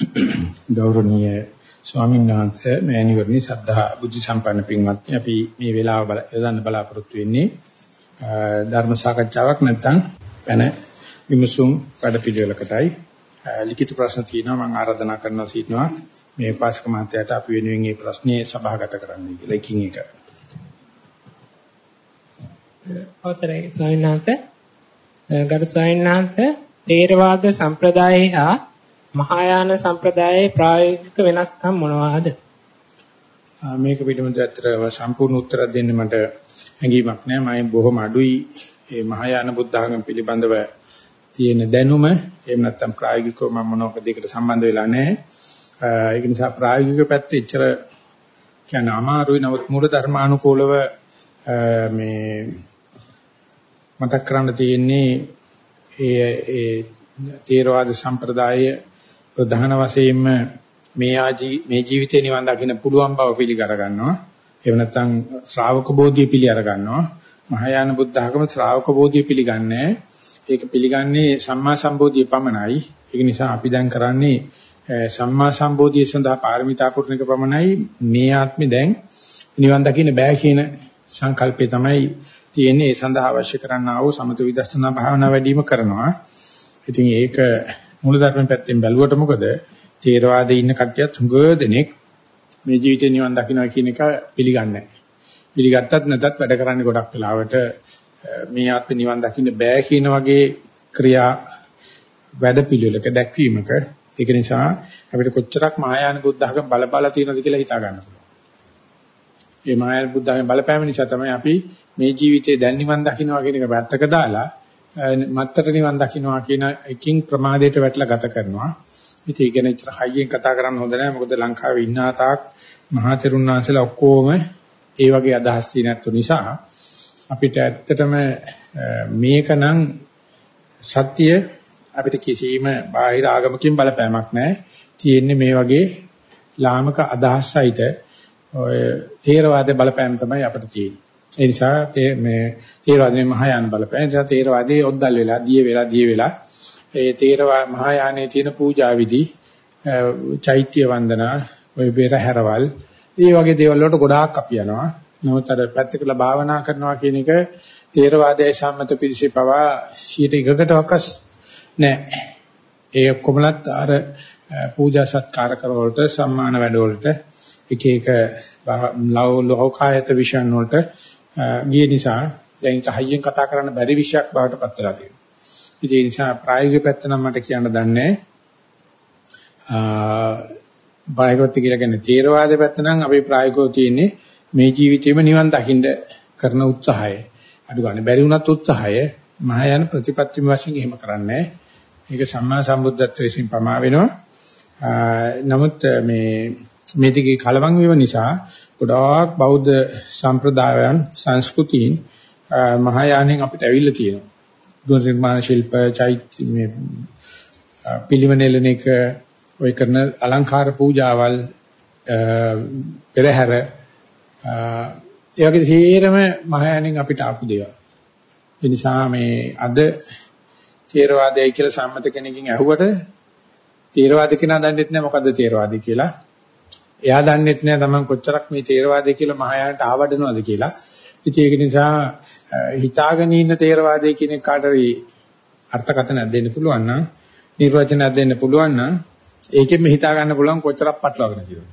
ගෞරවනීය ස්වාමීන් වහන්සේ මෑණිවරණි සද්ධා බුද්ධ සම්පන්න පින්වත්නි අපි මේ වෙලාව යොදන්න බලාපොරොත්තු වෙන්නේ ධර්ම සාකච්ඡාවක් නැත්නම් පැන විමසුම් වැඩපිළිවෙලකටයි. ලිඛිත ප්‍රශ්න තියෙනවා මම ආරාධනා කරනවා සිටිනවා. මේ පාසක මහත්තයාට අපි වෙනුවෙන් මේ ප්‍රශ්නේ සභාගත කරන්න කියලා එකින් එක. අවසරයි ස්වාමීන් වහන්සේ. ගරු ස්වාමීන් වහන්සේ තේරවාද සම්ප්‍රදායේ හා මහායාන සම්ප්‍රදායේ ප්‍රායෝගික වෙනස්කම් මොනවාද? මේක පිළිබඳව ඇත්තට සම්පූර්ණ උත්තර දෙන්න මට හැඟීමක් නැහැ. මම බොහොම අඩුයි මේ මහායාන බුද්ධ ආගම පිළිබඳව තියෙන දැනුම එහෙම නැත්නම් ප්‍රායෝගිකව මම මොනවාක දෙයකට සම්බන්ධ වෙලා නැහැ. ඒක නිසා ප්‍රායෝගික පැත්ත එච්චර කියන්නේ අමාරුයි. නමුත් මූල ධර්මානුකූලව මේ මතක් කරන්න තියෙන්නේ ඒ ඒ තේරවාද සම්ප්‍රදාය ප්‍රධාන වශයෙන්ම මේ ආජී මේ ජීවිතේ නිවන් දකින්න පුළුවන් බව පිළිගර ගන්නවා. එහෙම නැත්නම් ශ්‍රාවක බෝධිය පිළිඅර ගන්නවා. මහායාන බුද්ධ ධර්ම ශ්‍රාවක බෝධිය පිළිගන්නේ. ඒක පිළිගන්නේ සම්මා සම්බෝධිය පමණයි. ඒක නිසා අපි දැන් කරන්නේ සම්මා සම්බෝධිය සඳහා පාරමිතා පුරණ එක පමණයි. මේ ආත්මේ දැන් නිවන් දකින්න බෑ කියන සංකල්පය තමයි තියෙන්නේ. ඒ සඳහා අවශ්‍ය කරන්නා වූ සමත විදර්ශනා භාවනා වැඩිම කරනවා. ඉතින් ඒක මූලධර්ම පැත්තෙන් බැලුවට මොකද තේරවාදයේ ඉන්න කට්ටියත් හුඟ දෙනෙක් මේ ජීවිතේ නිවන් දකින්න කියන එක පිළිගන්නේ නැහැ. පිළිගත්තත් නැතත් වැඩ කරන්නේ ගොඩක් වෙලාවට මේ ආත්ම නිවන් දකින්න බෑ කියන වගේ ක්‍රියා වැඩ පිළිවෙලක දැක්වීමක ඒක නිසා අපිට කොච්චරක් මහායාන බුද්ධ학ම බල බල තියෙනවද කියලා හිතා ගන්න පුළුවන්. මේ මහායාන බුද්ධ학ම බලපෑම නිසා තමයි අපි මේ ජීවිතේ දැන් නිවන් දකින්නවා කියන එක පැත්තක දාලා මත්තට නිවන් දකින්නවා කියන එකකින් ප්‍රමාදයට වැටලා ගත කරනවා. ඉතින් ඒක නෙච්චර හයියෙන් කතා කරන්න හොඳ නැහැ. මොකද ලංකාවේ ඉන්න තාක් මහා තෙරුණාන්සලා ඔක්කොම ඒ වගේ අදහස් තියෙනත් නිසා අපිට ඇත්තටම මේකනම් සත්‍ය අපිට කිසිම බාහිර ආගමකින් බලපෑමක් නැහැ. තියෙන්නේ මේ වගේ ලාමක අදහස් සහිත ඔය තේරවාදයේ බලපෑම තමයි අපිට තියෙන්නේ. ඒ නිසා මේ තේරවාදයේ මහායාන බලපෑම නිසා තේරවාදයේ ඔද්දල් වෙලා, දිය වෙලා, දිය වෙලා ඒ තේරවා මහායානයේ තියෙන පූජා විදි, චෛත්‍ය වන්දනා, ඔය බෙරහැරවල්, මේ වගේ දේවල් වලට ගොඩාක් අපි යනවා. නමුත් අර පැත්තකලා භාවනා කරනවා කියන එක තේරවාදයේ සම්මත පිළිසෙ පවා 100%කටවත් නැහැ. ඒ ඔක්කොමලත් අර පූජා සත්කාර කරවලට සම්මාන වැඩවලට එක එක ලෞකායත විෂයන් වලට ගිය නිසා දැන් ඒක හයියෙන් කතා කරන්න බැරි විෂයක් බවට පත් වෙලා තියෙනවා. ඉතින් ඒ නිසා ප්‍රායෝගික පැත්ත නම් මට කියන්න දන්නේ බාහිරවත් කියලා කියන්නේ තේරවාද පැත්ත නම් අපි ප්‍රායෝගිකව තියෙන්නේ මේ ජීවිතේම නිවන් දකින්න කරන උත්සාහය. අඩු ගන්න බැරි වුණත් උත්සාහය මහායාන ප්‍රතිපත්තිම වශයෙන් එහෙම කරන්නේ. ඒක සම්මා සම්බුද්ධත්වයේ විසින් පමා වෙනවා. නමුත් මේ මේ දිගේ කලවම් වීම නිසා ගොඩාක් බෞද්ධ සම්ප්‍රදායයන් සංස්කෘතීන් මහායානෙන් අපිට ඇවිල්ලා තියෙනවා. දුර නිර්මාණ ශිල්ප චෛත්‍ය මේ පිළිවෙනෙලන එක ඔය කරන අලංකාර පූජාවල් පෙරහැර ඒ වගේ තේරම මහායානෙන් අපිට ආපු දේවල්. ඒ නිසා මේ අද තේරවාදයයි කියලා සම්මත කෙනකින් ඇහුවට තේරවාද කෙනා දන්නෙත් නැහැ මොකද්ද තේරවාදී කියලා. එයා දන්නෙත් නෑ තමන් කොච්චරක් මේ තේරවාදය කියලා මහායානට ආවඩනවද කියලා. ඉතින් ඒක නිසා හිතාගෙන ඉන්න තේරවාදය කියන කාටරි අර්ථකථනයක් දෙන්න පුළුවන් නම් නිර්වචනයක් දෙන්න පුළුවන් නම් ඒකෙන් හිතා ගන්න පුළුවන් කොච්චරක් පටලවාගෙන තියෙනවද.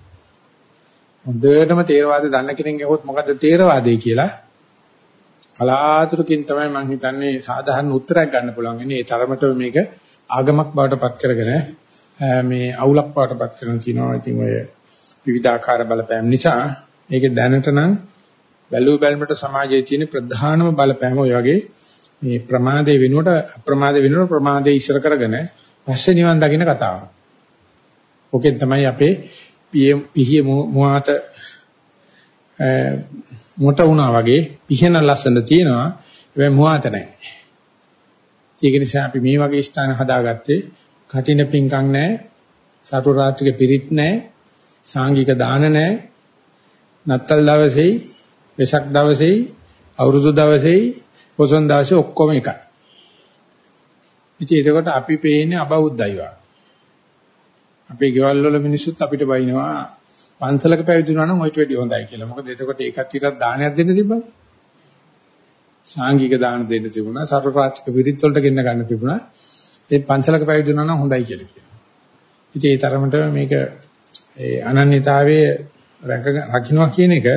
හොඳටම තේරවාදය දන්න කෙනෙක් ඇහුවොත් මොකද්ද තේරවාදය කියලා කලාතුරකින් තමයි මම හිතන්නේ සාධාරණ උත්තරයක් ගන්න පුළුවන්. ඉන්නේ ඒ තරමට මේක ආගමක් බවට පත් කරගෙන මේ අවුලක් බවට පත් කරන තිනවා. ඉතින් ඔය විවිධාකාර බලපෑම් නිසා මේක දැනට නම් බැලුව බැලමට සමාජයේ තියෙන ප්‍රධානම බලපෑම ඔය වගේ මේ ප්‍රමාදයේ වෙනුවට අප්‍රමාදයේ වෙනුවට ප්‍රමාදයේ ඉස්සර කරගෙන පස්සේ නිවන් දකින්න කතාව. ඕකෙන් තමයි අපේ පිහිය මොහාත මොට වුණා වගේ පිහින ලස්සන තියෙනවා ඒ මොහාත නැහැ. ඒක නිසා අපි මේ වගේ ස්ථාන හදාගත්තේ කටින පිංකම් නැහැ, සතු රාත්‍රික පිරිත් නැහැ, සාංගික දාන නැහැ. නත්තල් දවසේයි, වෙසක් දවසේයි, අවුරුදු දවසේයි, පොසොන් දවසේ ඔක්කොම එකයි. ඉතින් ඒකට අපි පේන්නේ අබෞද්ධයි වා. අපේ ගෙවල් වල මිනිස්සුත් අපිට බයිනවා පන්සලක පැවිදුණා නම් ඔයිට වැඩි හොඳයි කියලා. මොකද එතකොට ඒ කට්ටියටත් දානයක් දෙන්න තිබ්බනේ. සාංගික දාන දෙන්න තිබුණා, සර්වපාත්‍රික විරිත් වලට ගෙන්න ගන්න තිබුණා. ඒ පන්සලක පැවිදුණා නම් හොඳයි කියලා කියනවා. ඉතින් ඒ තරමට මේක ඒ අනන්‍යතාවයේ රකින්නවා කියන එක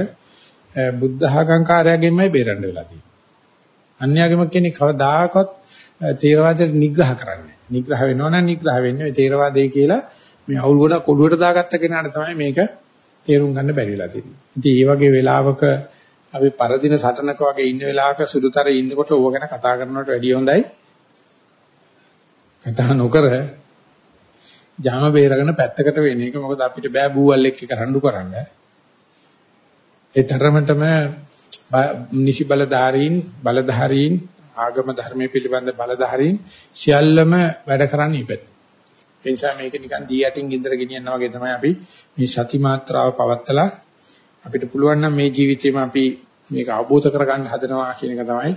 බුද්ධ ආගංකාරයගෙන්මයි බේරන්න වෙලා තියෙන්නේ. අන්‍යගම කෙනෙක් කවදාකවත් තේරවාදයට නිග්‍රහ කරන්නේ. නිග්‍රහ වෙනවා නම් නිග්‍රහ වෙන්නේ මේ තේරවාදය කියලා මේ අවුල් ගොඩක් ඔළුවට දාගත්ත කෙනාට තමයි මේක තේරුම් ගන්න බැරි වෙලා තියෙන්නේ. ඉතින් මේ වගේ වෙලාවක අපි පරදින සටනක වගේ ඉන්න වෙලාවක සුදුතරේ ඉන්නකොට ඕව ගැන කතා කරනවට වැඩිය හොඳයි. කතා නොකර ජාම බේරගෙන පැත්තකට වෙන එක මොකද අපිට බෑ බූවල් එක්ක කරඬු කරන්න. ඒ තරමටම නිසි බලධාරීන් බලධාරීන් ආගම ධර්මයේ පිළිබඳ බලධාරීන් සියල්ලම වැඩ කරන්න ඉපැත්. ඒ නිසා මේක නිකන් දී යටින් ගින්දර ගෙනියනවා වගේ තමයි අපි මේ සති මාත්‍රාව පවත්තලා අපිට පුළුවන් නම් මේ ජීවිතේම අපි මේක අවබෝධ කරගන්න හදනවා කියන එක තමයි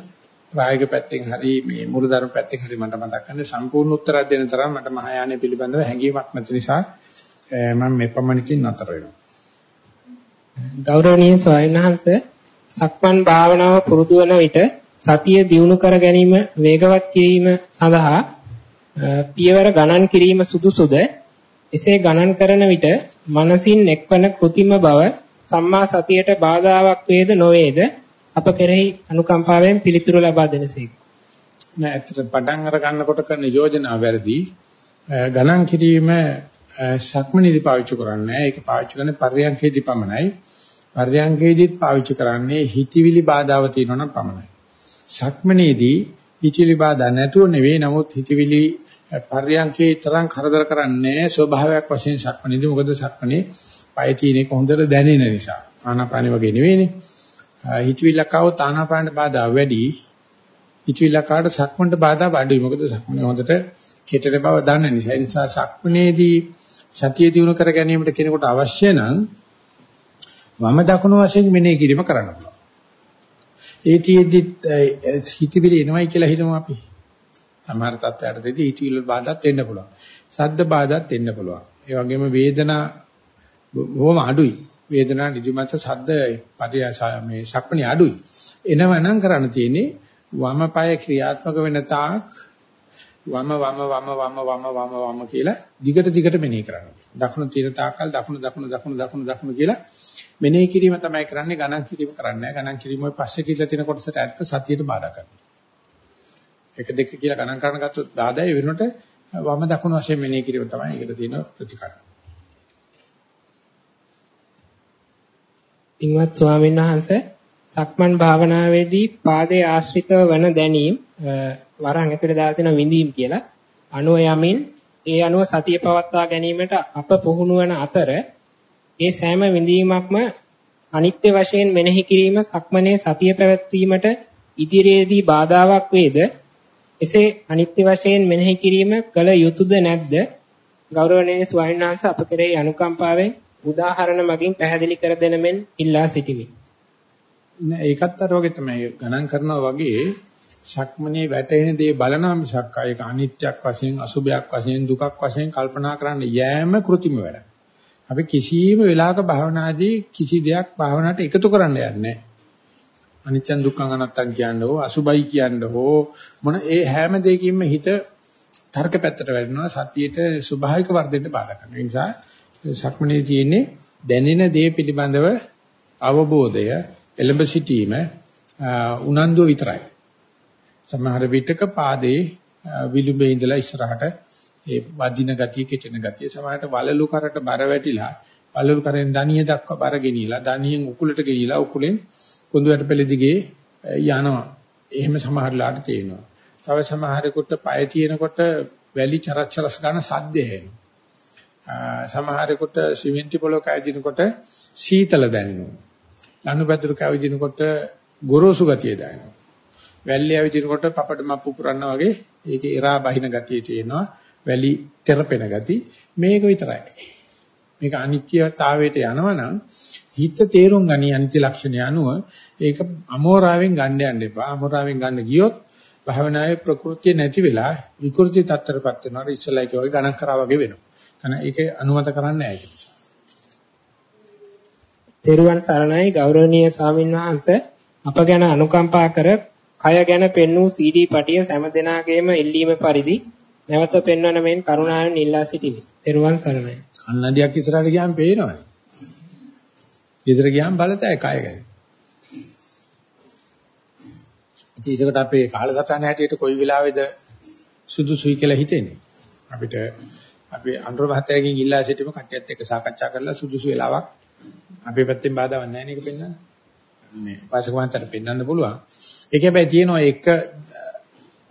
ප්‍රායෝගික පැත්තෙන් හරි මේ මූලධර්ම පැත්තෙන් හරි මට මතක් කරන්නේ සම්පූර්ණ උත්තරයක් දෙන්න තරම් මට මහායානෙ පිළිබඳව හැඟීමක් නැති නිසා මම මේ පමණකින් නතර වෙනවා. ගෞරවනීය ස්වාමීන් වහන්සේ සක්මන් භාවනාව පුරුදු වන විට සතිය දියුණු කර ගැනීම වේගවත් කිරීම සඳහා පියවර ගණන් කිරීම සුදුසුද එසේ ගණන් කරන විට මනසින් එක්වන કૃතිම බව සම්මා සතියට බාධාවක් වේද නොවේද අප කෙරෙහි අනුකම්පාවෙන් පිළිතුරු ලබා දෙනසේක. නෑ ඇත්තට පටන් අර ගන්නකොට කරන යෝජනා වැරදි. ගණන් කිරීම ශක්මනීදී පාවිච්චි කරන්නේ නෑ. ඒක පාවිච්චි කරන්නේ පර්යංකේදී පමණයි. පර්යංකේදීත් පාවිච්චි කරන්නේ හිතවිලි බාධාව තියෙනවා නම් පමණයි. ශක්මනීදී හිතවිලි බාධා නැතුව නෙවෙයි නමුත් හිතවිලි පර්යංකේ තරම් කරදර කරන්නේ ස්වභාවයක් වශයෙන් ශක්මනීදී මොකද ශක්මනේ පය තියෙන එක හොඳට දැනෙන නිසා. ආනාපානෙ වගේ නෙවෙයිනේ. හිතවිල්ලක් આવොත් ආනාපානට බාධා වැඩි. හිතවිල්ලක් ආවට සක්මන්ට බාධා අඩුයි. මොකද සක්මනේ හොඳට කෙටෙන බව දන්න නිසා. ඒ නිසා සක්මනේදී සතිය දිනු කර ගැනීමට කෙනෙකුට අවශ්‍ය නම් වම දකුණු වශයෙන් මෙනෙහි කිරීම කරන්න පුළුවන්. ඒ තියෙද්දි හිතවිලි එනවයි කියලා හිතමු අපි. සමහර තත්ත්වයට දෙදී හිතවිලි බාධාත් එන්න පුළුවන්. සද්ද බාධාත් එන්න පුළුවන්. ඒ වගේම වේදනා බොහොම අඩුයි. වේදනා නිදිමත සද්ද පරියාස මේ ශක්මණේ අඩුයි. එනවනම් කරන්න තියෙන්නේ වම පාය ක්‍රියාත්මක වෙන තාක් වම වම වම වම වම වම වම කියලා දිගට දිගට මෙනෙහි කරන්න. දකුණු තීර තාකල් දකුණු දකුණු දකුණු දකුණු දකුණු කියලා මෙනෙහි කිරීම තමයි කරන්නේ ගණන් කිරීම කරන්නේ නැහැ. ගණන් කිරීම ඔය පස්සේ කියලා තියෙන කොටසට ඇත්ත සතියට බාධා කරනවා. එක දෙක කියලා ගණන් කරන ගත්තොත් බාධායි වෙනකොට වම දකුණු වශයෙන් මෙනෙහි කිරීම තමයි ඒකට තියෙන ප්‍රතිකාරය. පින්වත් ස්වාමීන් වහන්සේ සක්මන් භාවනාවේදී පාදයේ ආශ්‍රිතව වන දැනීම වරන් ඇතුලේ දාලා තියෙන විඳීම් කියලා අනුව යමින් ඒ අනුව සතිය පවත්වා ගැනීමට අප පුහුණු වන අතර ඒ සෑම විඳීමක්ම අනිත්‍ය වශයෙන් මෙනෙහි කිරීම සක්මනේ සතිය පැවැත්වීමට ඉදිරියේදී බාධාවක් වේද? එසේ අනිත්‍ය වශයෙන් මෙනෙහි කිරීම කළ යුතුයද නැද්ද? ගෞරවනීය ස්වාමීන් වහන්සේ අප කෙරෙහි අනුකම්පාවෙන් උදාහරණ මගින් පැහැදිලි කර දෙන මෙන් ඉල්ලා සිටිමි. නෑ ඒකත් අර වගේ තමයි ගණන් කරනවා වගේ ශක්මනේ වැටෙන දේ බලනවා මිසක් ඒක අනිත්‍යක් වශයෙන් අසුභයක් වශයෙන් දුකක් වශයෙන් කල්පනා කරන්න යෑම કૃතිම වැඩ. අපි කිසියම් වෙලාවක භාවනාදී කිසි දෙයක් භාවනාවට එකතු කරන්න යන්නේ අනිච්චන් දුක්ඛං අනත්තං කියන්නේ හෝ අසුභයි කියන්නේ හෝ මොන ඒ හැම දෙයකින්ම හිත තර්ක පැත්තට වැටෙනවා සතියේට ස්වභාවික වර්ධෙන්න බාධා කරනවා. ඒ නිසා සක්මනේ තියෙන්නේ දැනෙන දේ පිළිබඳව අවබෝධය එළඹ සිටීම උනන්දුව විතරයි. සමහර විටක පාදේ විලුඹේ ඉඳලා ඉස්සරහට ඒ වදින ගතිය කෙටෙන ගතිය සමහරට වලලු කරට බර වැටිලා වලලු කරෙන් දණිය දක්වා බර ගෙනියලා දණියෙන් උකුලට ගෙනියලා උකුලෙන් කොඳුයට පෙළ දිගේ යනවා. එහෙම සමහරලාට තියෙනවා. තව සමහරෙකුට පය තියෙනකොට වැලි චරචරස් ගන්න සද්ද ඇහෙනවා. සමහරෙකුට සිමෙන්ති පොලක ඇදිනකොට සීතල දැනෙනවා. ලනුපැදුරු කැවිදිනකොට ගොරෝසු ගතිය දැනෙනවා. වැල්ලේ ඇවිදිනකොට පපඩ මප්පු පුරන්න වගේ ඒකේ එරා බහින ගතිය තියෙනවා. වැලි තෙරපෙන ගති මේක විතරයි. මේක අනිත්‍යතාවයට යනවනම් හිත තේරුම් ගනි අනිත්‍ය ලක්ෂණය අනුව ඒක අමෝරාවෙන් ගන්න යන්න එපා. අමෝරාවෙන් ගන්න ගියොත් භාවනාවේ ප්‍රകൃතිය නැති වෙලා විකෘති තත්ත්වයටපත් වෙනවා. ඉස්සලා එක වගේ ගණන් කරා වගේ වෙනවා. අන ඒක අනුමත කරන්නේ නැහැ ඒක නිසා. තෙරුවන් සරණයි ගෞරවනීය ස්වාමින්වහන්සේ අප ගැන අනුකම්පා කර කය ගැන පෙන්වූ CD පටිය සෑම දිනාගේම ඉල්ලීම පරිදි නැවත පෙන්වන මෙන් කරුණාවෙන් ඉල්ලා සිටිමි. තෙරුවන් සරණයි. කන්නඩියක් ඉස්සරහට ගියාම පේනවනේ. ඊතර ගියාම බලතැයි කය ගැන. ඒකට අපේ කාලසටහන හැටියට කොයි වෙලාවේද සුදුසුයි කියලා හිතෙන්නේ. අපිට අපි අනුර මහත්තයාගෙන් ඉල්ලා සිටිමු කට්ටියත් එක්ක සාකච්ඡා කරලා සුදුසු වෙලාවක් අපේ පැත්තෙන් බාධාවක් නැහැ නේද පෙන්වන්න. මේ පාසකවන්තට පෙන්වන්න පුළුවන්. ඒක හැබැයි තියෙනවා එක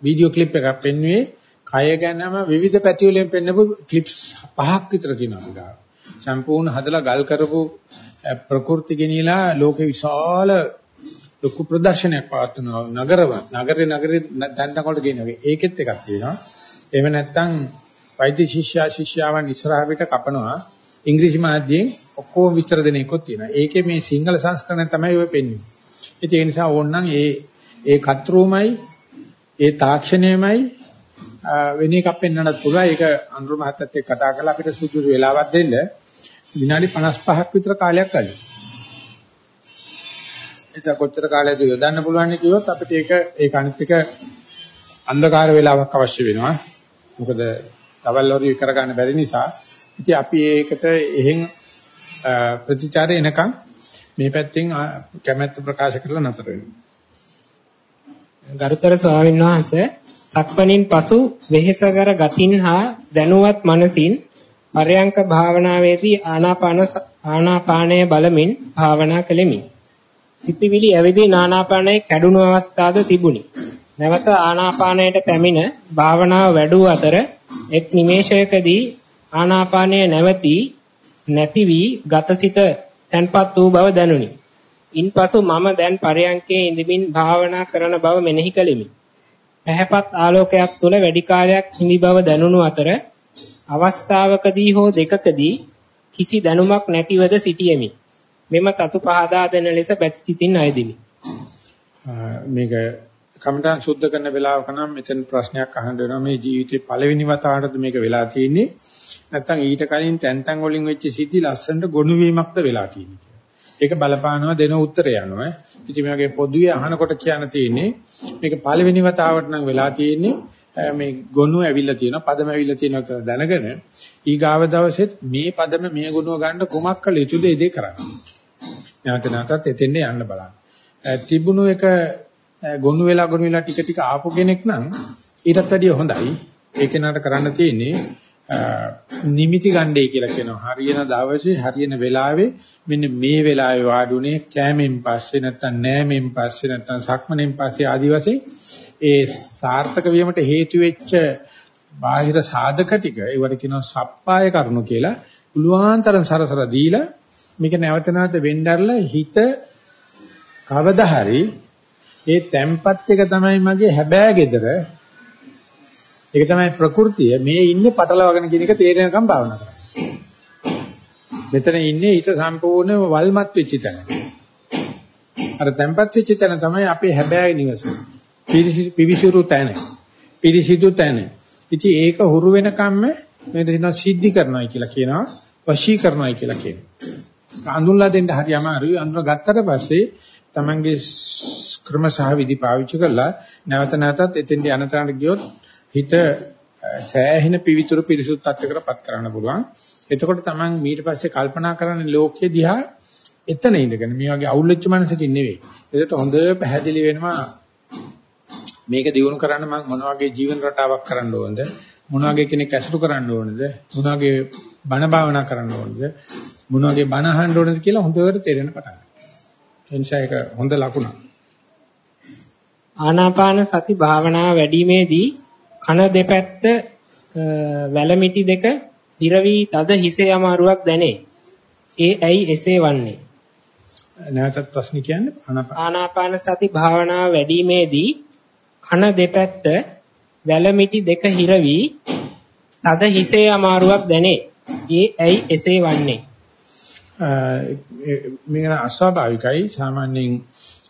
වීඩියෝ ක්ලිප් එකක් පෙන්වුවේ කය ගැනම විවිධ පැති වලින් පෙන්වපු ක්ලිප්ස් පහක් විතර තියෙනවා අපි ගාව. සම්පූර්ණ හදලා ගල් කරපු ප්‍රകൃති ගෙනියලා ලෝකේ විශාල ලොකු ප්‍රදර්ශනයක් පවත්වනවා නගරව නගරේ නගරේ දණ්ඩකට ගෙනවගේ ඒකෙත් එකක් තියෙනවා එහෙම නැත්නම් වෛද්‍ය ශිෂ්‍යයා ශිෂ්‍යාවන් ඉස්සරහ පිට කපනවා. ඉංග්‍රීසි මාධ්‍යයෙන් ඔක්කොම විස්තර දෙන එකක් තියෙනවා. ඒකේ මේ සිංහල සංස්කරණය තමයි ඔය පෙන්වන්නේ. ඉතින් ඒ නිසා ඕනනම් ඒ ඒ කතරුමයි ඒ තාක්ෂණයමයි වෙන එකක් පෙන්වන්නත් පුළුවන්. ඒක අනුරු මහත්තයත් එක්ක කතා කරලා අපිට සුදුසු වෙලාවක් දෙන්න. විනාඩි 55ක් විතර කාලයක් ගන්නවා එතකොට කොච්චර කාලයද යොදන්න පුළුවන් කිව්වොත් අපිට ඒක ඒක අනිත් එක අන්ධකාර වේලාවක් අවශ්‍ය වෙනවා. මොකද තවල් ලොරි කරගන්න බැරි නිසා. ඉතින් අපි ඒකට එහෙන් ප්‍රතිචාරය එනකන් මේ පැත්තෙන් කැමැත්ත ප්‍රකාශ කරලා නතර වෙනවා. ගරුතර ස්වාමීන් වහන්සේ සක්මණින් පසු වෙහෙසකර ගතින් හා දැනුවත් මනසින් පරයන්ක භාවනාවේදී ආනාපාන ආනාපානය බලමින් භාවනා කළෙමි. සිතවිලි ඇවිදී නානාපානයේ කැඩුණු අවස්ථාද තිබුණි. නැවත ආනාපානයට පැමිණ භාවනාව වැඩුව අතර එක් නිමේෂයකදී ආනාපානය නැවතී නැති වී ගතසිත තැන්පත් වූ බව දැනුනි. ඉන්පසු මම දැන් පරයන්කේ ඉඳමින් භාවනා කරන බව මෙනෙහි කළෙමි. පැහැපත් ආලෝකයක් තුළ වැඩි කාලයක් හිඳි බව දැනුණු අතර අවස්ථාවකදී හෝ දෙකකදී කිසි දැනුමක් නැතිවද සිටියෙමි. මෙම තතු පහදා දෙන ලෙස පැතිසිතින් අයදිමි. මේක කමඨාන් සුද්ධ කරන වෙලාවක නම් මෙතන ප්‍රශ්නයක් අහන්න වෙනවා. මේ ජීවිතේ පළවෙනි වතාවටද මේක වෙලා තියෙන්නේ? නැත්නම් ඊට කලින් තැන් තැන් වලින් වෙච්ච සිද්ධි ලස්සනට ගොනු වීමක්ද වෙලා තියෙන්නේ ඒක බලපානවා දෙන උත්තරය යනවා. ඉතින් මේ වගේ පොදුවේ අහනකොට කියන්න තියෙන්නේ මේක පළවෙනි වතාවට නම් වෙලා තියෙන්නේ. මේ ගොනු ඇවිල්ලා තියෙනවා පදම ඇවිල්ලා තියෙනවා කියලා දැනගෙන ඊගාව දවසෙත් මේ පදම මේ ගුණව ගන්න කොමක් කළ යුතුද ඒ දේ කරන්න. නැවත නැවතත් එතෙන්ද යන්න බලන්න. තිබුණු එක ගොනු වෙලා ගොනු වෙලා ටික ටික ආපු කෙනෙක් නම් ඊටත් වැඩිය හොඳයි. ඒ කෙනාට කරන්න තියෙන්නේ නිමිති ගන්නයි කියලා කියනවා. හරියන දවසේ හරියන වෙලාවේ මෙන්න මේ වෙලාවේ වාඩුනේ කෑමෙන් පස්සේ නැත්තම් නෑමෙන් පස්සේ නැත්තම් සක්මණෙන් පස්සේ ආදි වශයෙන් ඒ සාර්ථක වීමට හේතු වෙච්ච බාහිර සාධක ටික ඒවට කියනවා සප්පාය කරුණු කියලා පුළුවන් තරම් සරසර දීලා මේක නැවත නැවත වෙnderලා හිත කවදා හරි ඒ තැම්පත් එක තමයි මගේ හැබෑ gedara ඒක තමයි ප්‍රകൃතිය මේ ඉන්නේ පටලවාගෙන කියන එක තේරෙනකම් භාවනා කරන්න. මෙතන ඉන්නේ හිත සම්පූර්ණ වල්මත් වෙච්ච තැන. අර තැම්පත් වෙච්ච තැන තමයි අපේ හැබෑ නිවස. පිවිසුරු තැන. පිරිසිදු තැන. ඉතින් ඒක හුරු වෙනකම්ම මේ දින සිද්ධි කරනවා කියලා කියනවා වශී කරනවා කියලා කියනවා. අඳුන්ලා දෙන්න හරි අමාරුයි. අඳුන ගත්තට පස්සේ Tamange ක්‍රම සහ විදි පාවිච්චි කරලා නැවත නැවතත් එතෙන්ට යන තරමට ගියොත් හිත සෑහෙන පිවිතුරු පිරිසුදු තත්යකටපත් කරන්න පුළුවන්. එතකොට Taman ඊට පස්සේ කල්පනා කරන්නේ ලෝකයේ දිහා එතන ඉඳගෙන මේ වගේ අවුල්ච්ච මනසකින් නෙවෙයි. ඒකට හොඳ පැහැදිලි වෙනවා මේක දිනු කරන්න මම මොන වගේ ජීවන රටාවක් කරන්න ඕනද මොන වගේ කෙනෙක් ඇසුරු කරන්න ඕනද මොන වගේ බණ භාවනා කරන්න ඕනද මොන වගේ බණ අහන්න ඕනද කියලා හොඳට තේරෙන පටන් ගන්නවා. එනිසා ඒක හොඳ ලකුණක්. ආනාපාන සති භාවනාව වැඩිීමේදී කන දෙපැත්ත වැලමිටි දෙක දිරවි තද හිසේ අමාරුවක් දැනේ. ඒ ඇයි එසේ වන්නේ? නැවතත් ප්‍රශ්න කියන්නේ ආනාපාන සති භාවනාව වැඩිීමේදී කන දෙපැත්ත වැලමිටි දෙක හිරවි තද හිසේ අමාරුවක් දැනේ. ඒ ඇයි එසේ වන්නේ? මේක අස්වාභාවිකයි සාමාන්‍යයෙන්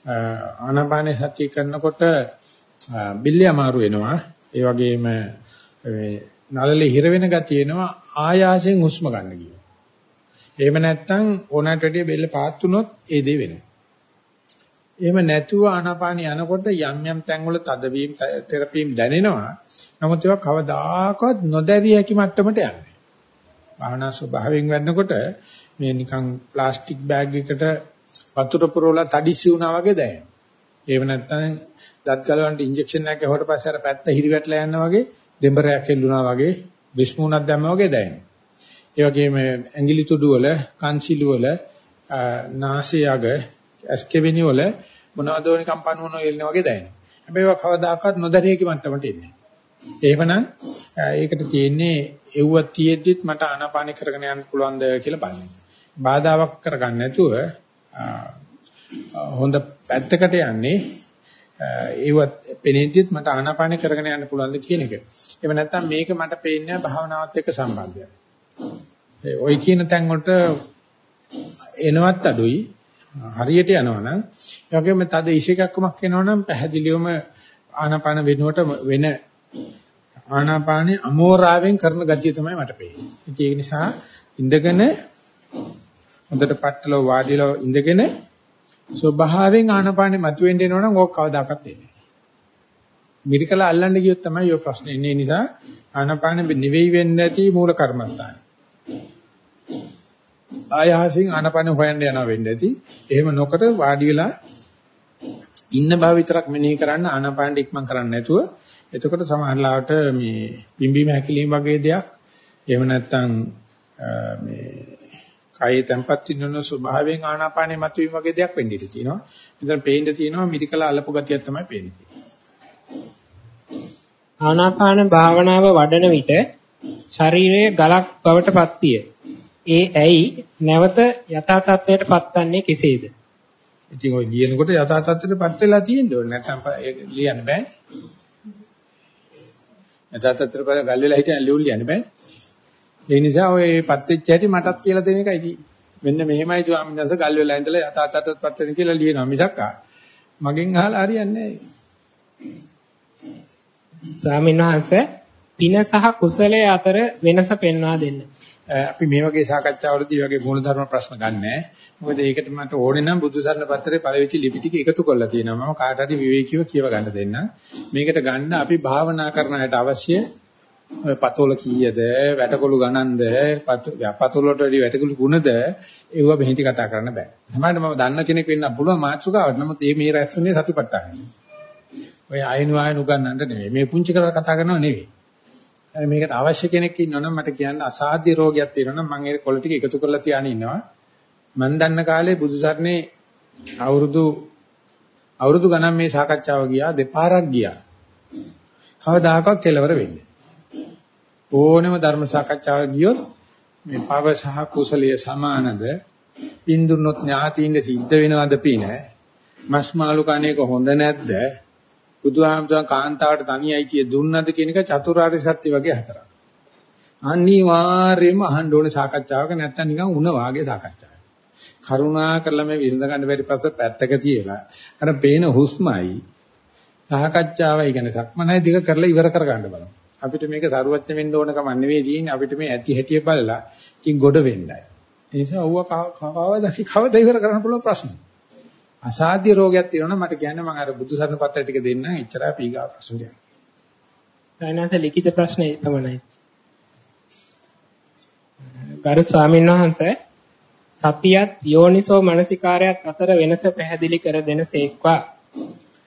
ආනාපාන සතිය කරනකොට බිල්ල අමාරු වෙනවා ඒ වගේම නළලේ හිර වෙන ගතිය එනවා ආයාසයෙන් හුස්ම ගන්න කියනවා. එහෙම නැත්නම් ඕනට වැඩිය බෙල්ල පාත් වුණොත් ඒ දේ වෙනවා. එහෙම නැතුව ආනාපානිය යනකොට යම් යම් තැන්වල තදවීම තෙරපීම් දැනෙනවා. නමුත් ඒවා කවදාකවත් නොදැරිය හැකි මට්ටමට යන්නේ. භාවනා ස්වභාවයෙන් වැඩනකොට මේ නිකන් ප්ලාස්ටික් බෑග් එකට වතුර පුරවලා තඩිසි වුණා වගේ දැනෙනවා. ඒව නැත්නම් දත් ගලවන්න ඉන්ජෙක්ෂන් එකක් ගැහුවට පස්සේ අර පැත්ත හිරිවැටලා යනවා වගේ දෙඹරයක් හෙල්ලුණා වගේ විශ්මුණක් දැම්මා වගේ දැනෙනවා. ඒ වගේම ඇඟිලි තුඩු වල, කන්සිලු වල, නාසය අග, ඇස්කෙවිනි වල මොනවද ඕනි කම්පන වුණෝ එල්ලන වගේ දැනෙනවා. හැබැයි ඒක කවදාකවත් නොදැරියකි මට්ටමට එන්නේ. එහෙමනම් ඒකට තියෙන්නේ එව්ව තියෙද්දිත් මට ආනාපානෙ කරගෙන යන්න පුළුවන්ද කියලා බලන්න. බාධාවක් කරගන්න නැතුව හොඳ පැත්තකට යන්නේ ඒවත් පෙනෙද්දිත් මට ආනාපානෙ කරගෙන යන්න පුළුවන්ද කියන එක. එහෙම නැත්නම් මේක මට පේන්නේ භාවනාවත් එක්ක සම්බන්ධයක්. ඔය කියන තැන් වලට එනවත් අඩුයි හරියට යනවනම් ඒ වගේම තද ඉෂේකක්කමක් එනවනම් පැහැදිලිවම ආනාපාන වෙනුවට වෙන ආනාපානේ අමෝරාවෙන් කරන ගතිය තමයි මට පේන්නේ. ඒක නිසා ඉඳගෙන හොඳට පట్టල වාඩිලා ඉඳගෙන ස්වභාවයෙන් ආනාපානේ මතුවෙන්න එනවනම් ඕක කවදාකවත් එන්නේ නැහැ. මිරිකලා අල්ලන්න ගියොත් තමයි ඔය ප්‍රශ්නේ එන්නේ. නිසා ආනාපානේ නෙවෙයි වෙන්නේ නැති මූල කර්මස්ථාන. ආයාසයෙන් ආනාපාන හොයන්න යනවා වෙන්න ඇති. එහෙම නොකර වාඩි වෙලා ඉන්න බව විතරක් මෙනෙහි කරන්න ආනාපාන ඉක්මන් කරන්නේ නැතුව එතකොට සමහරලාට මේ පිම්බීම හැකිලිම වගේ දෙයක් එහෙම නැත්නම් මේ කයේ තැම්පත් වෙන ස්වභාවයෙන් ආනාපානෙ මතුවීම වගේ දෙයක් වෙන්න ඉඩ තියෙනවා. මෙතන පේන්න තියෙනවා මිරිකලා අලපු ගතියක් තමයි පේන්නේ. ආනාපාන භාවනාව වඩන විට ශරීරයේ ගලක් බවට පත්විය. ඒ ඇයි නැවත යථා තත්ත්වයට පත්වන්නේ කෙසේද? ඉතින් ඔය ලියනකොට යථා තත්ත්වයට පත් වෙලා තියෙන්න ඕනේ. නැත්නම් ලියන්න බෑ. යථා තත්ත්වයට ගල් වෙලා හිටියන් ලියුම් ලියන්න බෑ. ඒ නිසා ඔය පත් වෙච්ච හැටි මටත් කියලා දෙන එකයි තියෙන්නේ. මෙන්න මෙහෙමයි ස්වාමීන් වහන්සේ ගල් වෙලා ඉඳලා යථා තත්ත්වයට පත් වෙන කියලා ලියනවා මිසක් මගෙන් අහලා හරියන්නේ නැහැ. ස්වාමීන් වහන්සේ පින සහ කුසලයේ අතර වෙනස පෙන්වා දෙන්න. අපි මේ වගේ සාකච්ඡාවලදී වගේ මූලධර්ම ප්‍රශ්න ගන්නෑ. මොකද ඒකට මට ඕනේ නම් බුදු සරණ පත්‍රයේ පළවෙනි ලිපි ටික එකතු කරලා තියෙනවා. මම කාට හරි විවේකීව කියව ගන්න දෙන්න. මේකට ගන්න අපි භාවනා කරන අයට අවශ්‍ය පතෝල කීයද, වැටකොළු ගණන්ද, පතෝල වලට වැඩි වැටකොළු ගුණද ඒව මෙහිදී කතා කරන්න බෑ. සමහරවිට මම දන්න කෙනෙක් වෙන්න පුළුවන් මාතෘකාවට. නමුත් මේ මේ රැස්සනේ සතුටට්ටාගෙන. ඔය ආයනු ආයනු ගන්නන්න නෙමෙයි. මේ පුංචි කරලා කතා කරනව නෙවෙයි. මේකට අවශ්‍ය කෙනෙක් ඉන්නවනම් මට කියන්න අසාධ්‍ය රෝගයක් තියෙනවනම් මම ඒ කොළ ටික එකතු කරලා තියාගෙන ඉන්නවා. මම දන්න කාලේ බුදුසරණේ අවුරුදු අවුරුදු ගණන් මේ සාකච්ඡාව ගියා දෙපාරක් ගියා. කවදාකවත් කෙලවර වෙන්නේ. ඕනෙම ධර්ම සාකච්ඡාවක් ගියොත් මේ පව සහ කුසලයේ සමානද පින්දුනොත් ඥාතියින්ද සිද්ධ වෙනවද පින මස් මාළු කණේක හොඳ නැද්ද බුදුහාමුදුරන් කාන්තාවට තනියයි කිය දුන්නද කියන එක චතුරාර්ය සත්‍ය වගේ හතරක්. අනිවාර්යයෙන්ම අහන්න ඕනේ සාකච්ඡාවක නැත්තම් නිකන් උණ වාගේ සාකච්ඡාවක්. කරුණා කරලා මේ විසඳ ගන්න බැරි පස්ස පැත්තක තියලා අර පේන හුස්මයි සාකච්ඡාවයි කියන්නේ සක්මනයි දෙක කරලා ඉවර කර ගන්න බලමු. අපිට මේක සරුවච්ච වෙන්න ඕන කම නෙවෙයි තියෙන්නේ අපිට මේ ඇති හැටිය බලලා ඉතින් ගොඩ වෙන්නයි. ඒ නිසා ඌව කවදාද කවද ඉවර කරන්න පුළුවන් ප්‍රශ්න. අසාධ්‍ය රෝගයක් තියෙනවා මට කියන්නේ මම අර බුදු සරණ පත්‍ර ටික දෙන්නම් එච්චරයි පීගා ප්‍රශ්න ටික. සයනස ලිඛිත ප්‍රශ්නේ පමණයි. ගරු ස්වාමීන් වහන්සේ සතියත් යෝනිසෝ මනසිකාරයත් අතර වෙනස පැහැදිලි කර දෙනසේක්වා.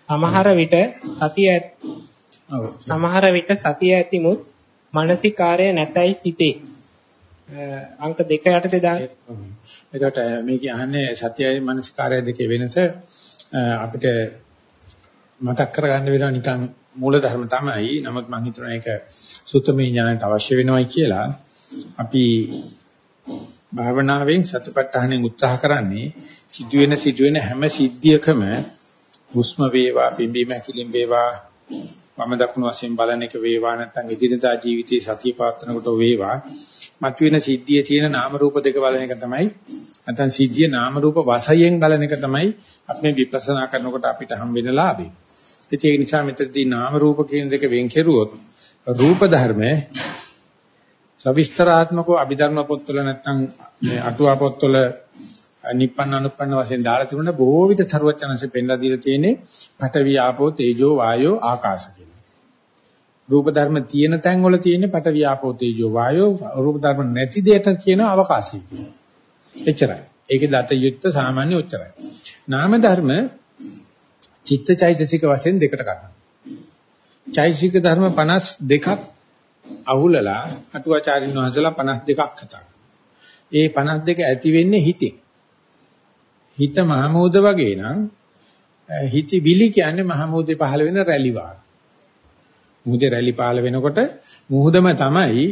සමහර විට සතිය සමහර විට සතිය ඇතිමුත් මානසිකාරය නැතයි සිටේ. අංක 2 යටතේ දා එතකොට මේ කියන්නේ සත්‍යයි මනස්කාරය දෙකේ වෙනස අපිට මතක් කරගන්න වෙනවා නිකන් මූල ධර්ම තමයි. නමුත් මම හිතනවා ඒක සුත්තමේ ඥානයට අවශ්‍ය වෙනවයි කියලා. අපි භාවනාවෙන් සතිපට්ඨානෙන් උත්සාහ කරන්නේ සිදුවෙන සිදුවෙන හැම සිද්ධියකම හුස්ම වේවා පිම්බීම හැකිලිම් වේවා වම දකුණු වශයෙන් බලන එක වේවා නැත්නම් ඉදිරියදා ජීවිතයේ සතිය පවත්වනකොට වේවා මතුවෙන සිද්ධියේ තියෙන නාම රූප දෙක බලන එක තමයි නැත්නම් සිද්ධිය නාම රූප වශයෙන් බලන එක තමයි අපි විපස්සනා කරනකොට අපිට හම් වෙන ලාභය. ඒ නිසා මෙතනදී නාම රූප කියන දෙක වෙන් කෙරුවොත් රූප ධර්ම සවිස්තරාත්මකව අභිධර්ම පොත්වල නැත්නම් මේ අටුවා පොත්වල නිප්පන්න අනුප්පන්න වශයෙන් දාලා තිබුණා බොහෝ විට ਸਰවචනanse පෙන්ලා දීලා තියෙන්නේ පඨවි ආපෝ තේජෝ වායෝ ආකාශ කියලා. රූප ධර්ම තියෙන තැන් වල තියෙන්නේ පඨවි ආපෝ තේජෝ වායෝ රූප ධර්ම නැති දෙයට කියන අවකාශය කියලා. එච්චරයි. ඒකේ දත යුක්ත සාමාන්‍ය උච්චරයි. නාම ධර්ම චිත්තචෛතසික වශයෙන් දෙකට ගන්නවා. චෛතසික ධර්ම 52ක් අහුලලා අටුවාචාරින් වහන්සේලා 52ක් කතා ඒ 52 ඇති වෙන්නේ හිතෙන්. හිත මහමෝද වගේ නම් හිති විලි කියන්නේ මහමෝදේ පහළ වෙන රැලි වාර. මුහුදේ රැලි පහළ වෙනකොට මුහුදම තමයි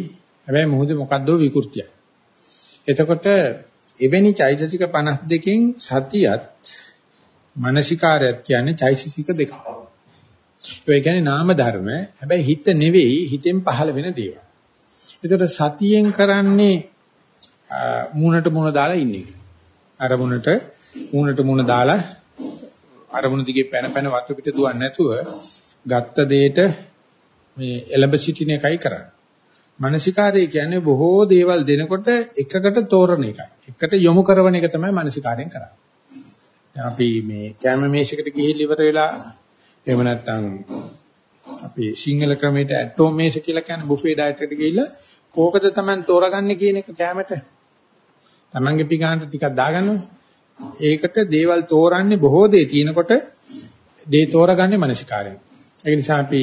හැබැයි මුහුදේ මොකද්දෝ විකෘතියක්. එතකොට එවැනි චෛතසික 52කින් සතියත් මානසිකාරයත් කියන්නේ චෛතසික දෙකක්. ඒ කියන්නේ නාම ධර්ම. හැබැයි හිත නෙවෙයි හිතෙන් පහළ වෙන දේවල්. ඒතකොට සතියෙන් කරන්නේ මූණට මූණ දාලා ඉන්නේ. අරමුණට මූණට මූණ දාලා අරමුණ දිගේ පැන පැන වතු පිට දුවන්නේ නැතුව ගත්ත දෙයට මේ එලඹ සිටින එකයි කරන්නේ. මානසිකාරය කියන්නේ බොහෝ දේවල් දෙනකොට එකකට තෝරන එකයි. එකට යොමු කරන එක තමයි මානසිකාරයෙන් කරන්නේ. අපි මේ කැම මේෂයකට ගිහිල්ලා ඉවර වෙලා එහෙම නැත්නම් අපි සිංහල ක්‍රමයට ඇටෝම් මේෂ කියලා කියන්නේ බුෆේ ඩයට් එකට ගිහිල්ලා කෝකද Taman තෝරගන්නේ කියන එක කැමට. Tamanගේ පිගානට ටිකක් දාගන්නවා. ඒකට දේවල් තෝරන්නේ බොහෝ දේ තියෙනකොට දේ තෝරගන්නේ මානසිකාරයෙන්. ඒ නිසා අපි